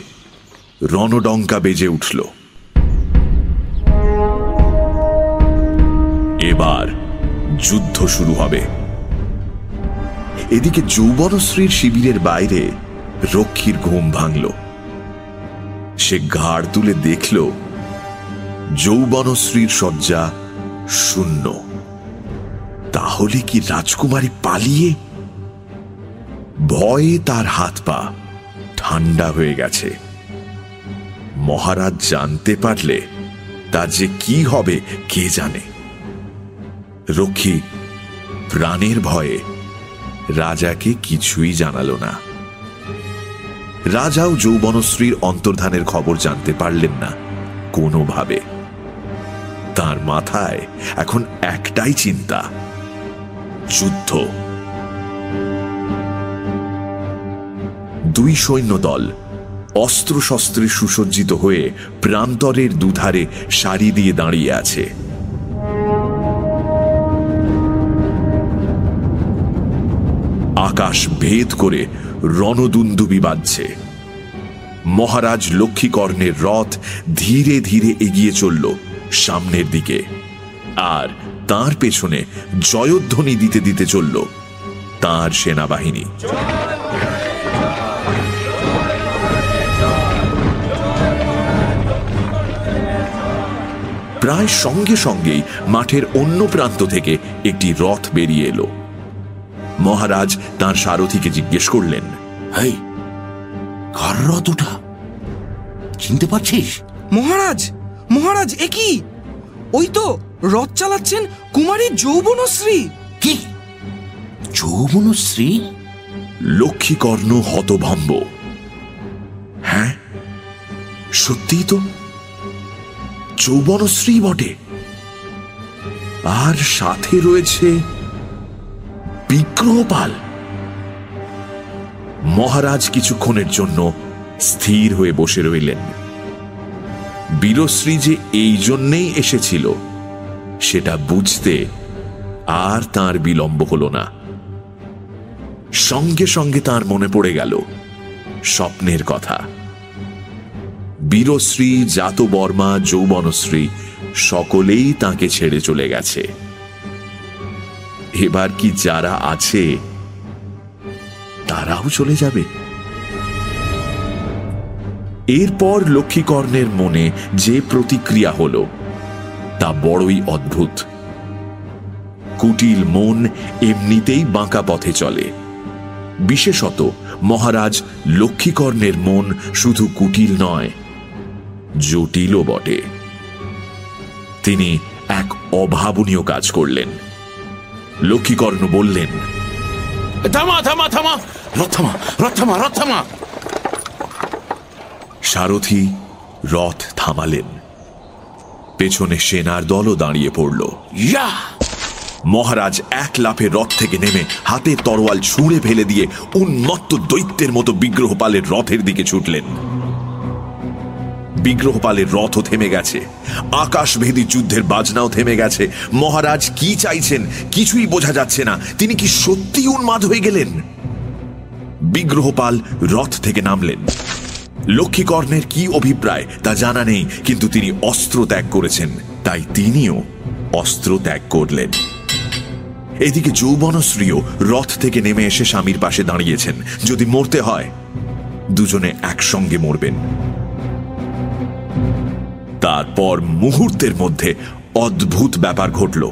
রণডঙ্কা বেজে উঠল। এবার যুদ্ধ শুরু হবে। এদিকে যৌবনশ্রীর শিবিরের বাইরে রক্ষীর ঘুম ভাঙল। সে ঘাড় তুলে দেখল, যৌবনশ্রীর শয্যা শূন্য। তাহলে কি রাজকুমারী পালিয়ে? ভয়ে তার হাত পা ঠান্ডা হয়ে গেছে। মহারাজ জানতে পারলে তার যে কি হবে, কে জানে? রক্ষী, প্রাণের ভয়ে রাজাকে কিছুই জানালো না। রাজাও যৌবনশ্রীর অন্তর্ধানের খবর জানতে পারলেন না, কোনোভাবে। তার মাথায় এখন একটাই চিন্তা, যুদ্ধ। দুই সৈন্যদল অস্ত্রশস্ত্রে সুসজ্জিত হয়ে প্রান্তরের দুধারে সারি দিয়ে দাঁড়িয়ে আছে। আকাশ ভেদ করে রণদুন্দুবি বাজছে। মহারাজ লক্ষ্মীকর্ণের রথ ধীরে ধীরে এগিয়ে চলল সামনের দিকে। আর তার পেছনে জয়ধ্বনি দিতে দিতে চলল তার সেনাবাহিনী। প্রায় সঙ্গে সঙ্গেই মাঠের অন্য প্রান্ত থেকে একটি রথ বেরিয়ে এলো। মহারাজ তার সারথীকে জিজ্ঞেস করলেন কার রথ ওটা চিনতে পারছিস? মহারাজ মহারাজ এ কি? ওই তো রথ চালাচ্ছেন কুমারী যৌবনশ্রী। কি? যৌবনশ্রী? লক্ষ্মীকর্ণ হতভম্ব। হ্যাঁ সত্যিই তো। যৌবনশ্রী বটে। আর সাথে রয়েছে বিগ্রহপাল। মহারাজ কিছুক্ষণের জন্য স্থির হয়ে বসে রইলেন। বীরশ্রী যে এই জন্যেই এসেছিল, সেটা বুঝতে আর তার বিলম্ব হলো না। সঙ্গে সঙ্গে তার মনে পড়ে গেল স্বপ্নের কথা। বীরশ্রী, জাতবর্মা, যৌবনশ্রী সকলেই তাকে ছেড়ে চলে গেছে। এবার কি যারা আছে, তারাও চলে যাবে? এরপর লক্ষ্মীকর্ণের মনে যে প্রতিক্রিয়া হল, তা বড়ই অদ্ভুত। কুটিল মন এমনিতেই বাঁকা পথে চলে। বিশেষত মহারাজ লক্ষ্মীকর্ণের মন শুধু কুটিল নয় জটিলও বটে। তিনি এক অভাবনীয় কাজ করলেন। লক্ষ্মীকর্ণ বললেন থামা থামা থামা। রথ থামা রথ থামা রথ থামা সারথি রথ থামালেন। পেছনে সেনার দলও দাঁড়িয়ে পড়ল। ইয়া! মহারাজ এক লাফে রথ থেকে নেমে হাতে তরোয়াল ছুঁড়ে ফেলে দিয়ে উন্মত্ত দৈত্যের মতো বিগ্রহপালের রথের দিকে ছুটলেন। বিগ্রহপালের রথও থেমে গেছে। আকাশভেদী যুদ্ধের বাজনাও থেমে গেছে। মহারাজ কি চাইছেন কিছুই বোঝা যাচ্ছে না। তিনি কি সত্যি উন্মাদ হয়ে গেলেন? বিগ্রহপাল রথ থেকে নামলেন। লক্ষ্মীকর্ণের কি অভিপ্রায় তা জানা নেই, কিন্তু তিনি অস্ত্র ত্যাগ করেছেন। তাই তিনিও অস্ত্র ত্যাগ করলেন। এদিকে যৌবনশ্রীও রথ থেকে নেমে এসে স্বামীর পাশে দাঁড়িয়েছেন। যদি মরতে হয়, দুজনে একসঙ্গে মরবেন। তারপর মুহূর্তের মধ্যে অদ্ভুত ব্যাপার ঘটল।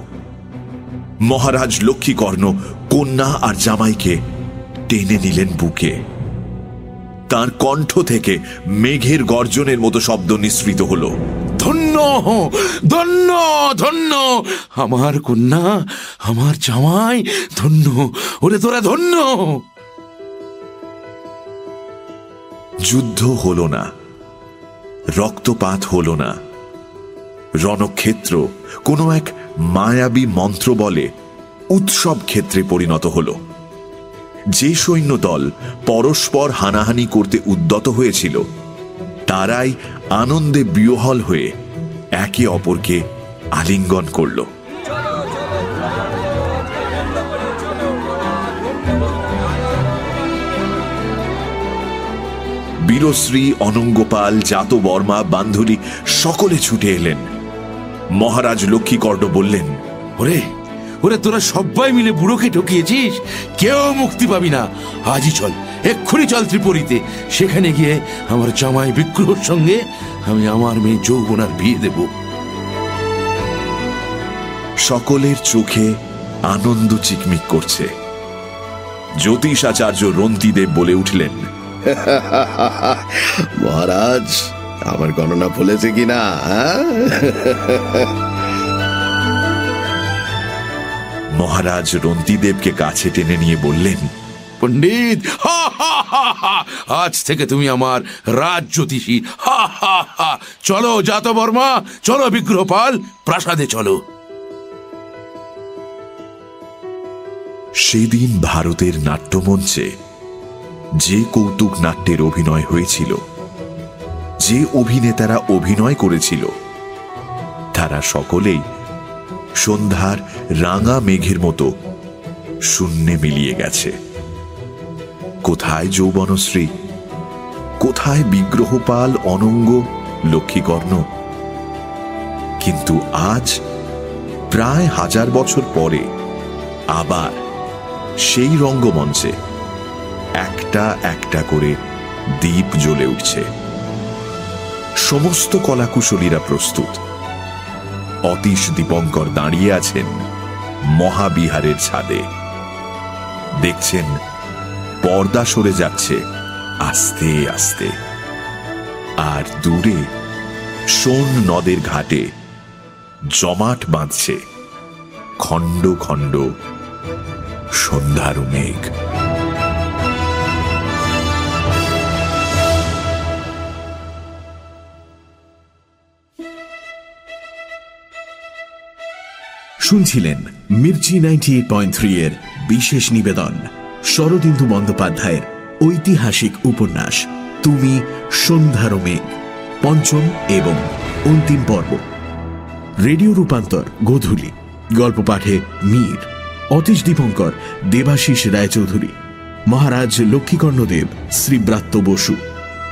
মহারাজ লক্ষ্মীকর্ণ কন্যা আর জামাইকে টেনে নিলেন বুকে। তার কণ্ঠ থেকে মেঘের গর্জনের মতো শব্দ নিঃসৃত হল। ধন্য! ধন্য! ধন্য! আমার কন্যা, আমার জামাই, ধন্য! ওরে তোরা ধন্য! যুদ্ধ হল না। রক্তপাত হল না। রণক্ষেত্র কোনো এক মায়াবী মন্ত্র বলে উৎসব ক্ষেত্রে পরিণত হল। যে সৈন্যদল পরস্পর হানাহানি করতে উদ্যত হয়েছিল, তারাই আনন্দে বিহল হয়ে একে অপরকে আলিঙ্গন করল। বীরশ্রী অনঙ্গপাল জাতবর্মা বান্ধুরি সকলে ছুটে এলেন। মহারাজ লক্ষ্মীকর্ণ বললেন ওরে ওরে তোরা সবাই মিলে বুড়োকে ঠকিয়েছিস? কেউ মুক্তি পাবি না। আজই চল এক্ষুনি চল ত্রিপুরীতে। সেখানে গিয়ে আমার জামাই বিগ্রহর সঙ্গে আমি আমার মেয়ে যৌবনার বিয়ে দেব। সকলের চোখে আনন্দ চিকমিক করছে। জ্যোতিষাচার্য রন্তিদেব বলে উঠলেন মহারাজ আমার গণনা ফলেছে কিনা মহারাজ রন্তিদেবকে কাছে টেনে নিয়ে বললেন পণ্ডিত আজ থেকে তুমি আমার রাজ জ্যোতিষী হা হা হা চলো জাত বর্মা চলো বিগ্রহপাল প্রাসাদে চলো। সেদিন ভারতের নাট্যমঞ্চে যে কৌতুক নাট্যের অভিনয় হয়েছিল, যে অভিনেতারা অভিনয় করেছিল, তারা সকলেই সন্ধ্যার রাঙা মেঘের মতো শূন্যে মিলিয়ে গেছে। কোথায় যৌবনশ্রী? কোথায় বিগ্রহপাল অনঙ্গ লক্ষ্মীকর্ণ? কিন্তু আজ, প্রায় হাজার বছর পরে, আবার সেই রঙ্গমঞ্চে একটা একটা করে দ্বীপ জ্বলে উঠছে। সমস্ত কলাকুশলীরা প্রস্তুত। অতীশ দীপঙ্কর দাঁড়িয়ে আছেন মহাবিহারের ছাদে। দেখছেন, পর্দা সরে যাচ্ছে আস্তে আস্তে। আর দূরে সোন নদের ঘাটে জমাট বাঁধছে। খণ্ড খণ্ড সন্ধ্যারু মেঘ। শুনছিলেন Mirchi ninety eight point three এর বিশেষ নিবেদন, শরদিন্দু বন্দ্যোপাধ্যায়ের ঐতিহাসিক উপন্যাস, তুমি সন্ধ্যার মেঘ পঞ্চম এবং অন্তিম পর্ব। রেডিও রূপান্তর, গোধূলি। গল্প পাঠে মীর, অতীশ দীপঙ্কর, দেবাশিস রায়চৌধুরী। মহারাজ লক্ষ্মীকর্ণদেব, শ্রীব্রাত্য বসু।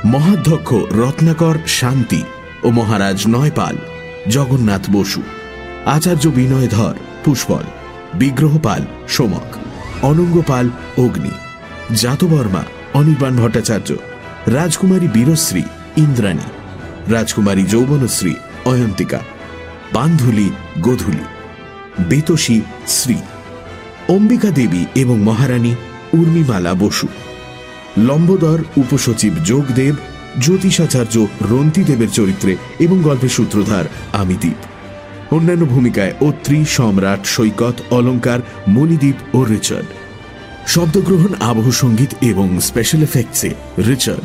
মহাধ্যক্ষ রত্নাকর শান্তি ও মহারাজ নয়পাল, জগন্নাথ বসু। আচার্য বিনয় ধর পুষ্পল, বিগ্রহপাল, সোমক, অনঙ্গপাল, অগ্নি, জাতবর্মা, অনির্বাণ ভট্টাচার্য, রাজকুমারী বীরশ্রী, ইন্দ্রাণী, রাজকুমারী যৌবনশ্রী, অয়ন্তিকা, বান্ধুলি, গোধূলি, বেতসী, শ্রী, অম্বিকা দেবী এবং মহারানী উর্মিমালা বসু, লম্বোদর উপসচিব যোগদেব, জ্যোতিষাচার্য রন্তিদেবের চরিত্রে এবং গল্পের সূত্রধার আমিদীপ। অন্যান্য ভূমিকায় অত্রি, সম্রাট, সৈকত, অলঙ্কার মণিদ্বীপ ও রিচার্ড। শব্দগ্রহণ, আবহ সংগীত এবং special এফেক্টসে Richard.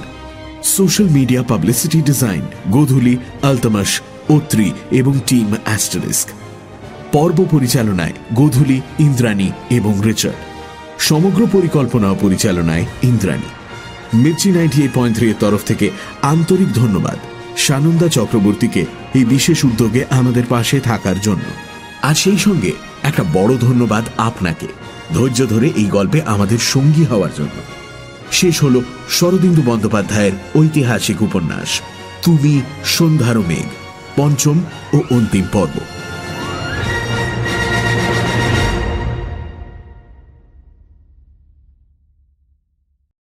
Social media publicity design Godhuli, Altamas, Atri এবং টিম অ্যাস্টারিস্ক পর্ব পরিচালনায় গোধূলি, ইন্দ্রাণী এবং রিচার্ড। সমগ্র পরিকল্পনা পরিচালনায় Indrani. Mirchi ninety eight point three এর তরফ থেকে আন্তরিক ধন্যবাদ। সানন্দা চক্রবর্তীকে এই বিশেষ উদ্যোগে আমাদের পাশে থাকার জন্য। আর সেই সঙ্গে একটা বড় ধন্যবাদ আপনাকে, ধৈর্য ধরে এই গল্পে আমাদের সঙ্গী হওয়ার জন্য। শেষ হল শরদিন্দু বন্দ্যোপাধ্যায়ের ঐতিহাসিক উপন্যাস, তুমি, সন্ধ্যার মেঘ, পঞ্চম ও অন্তিম পর্ব।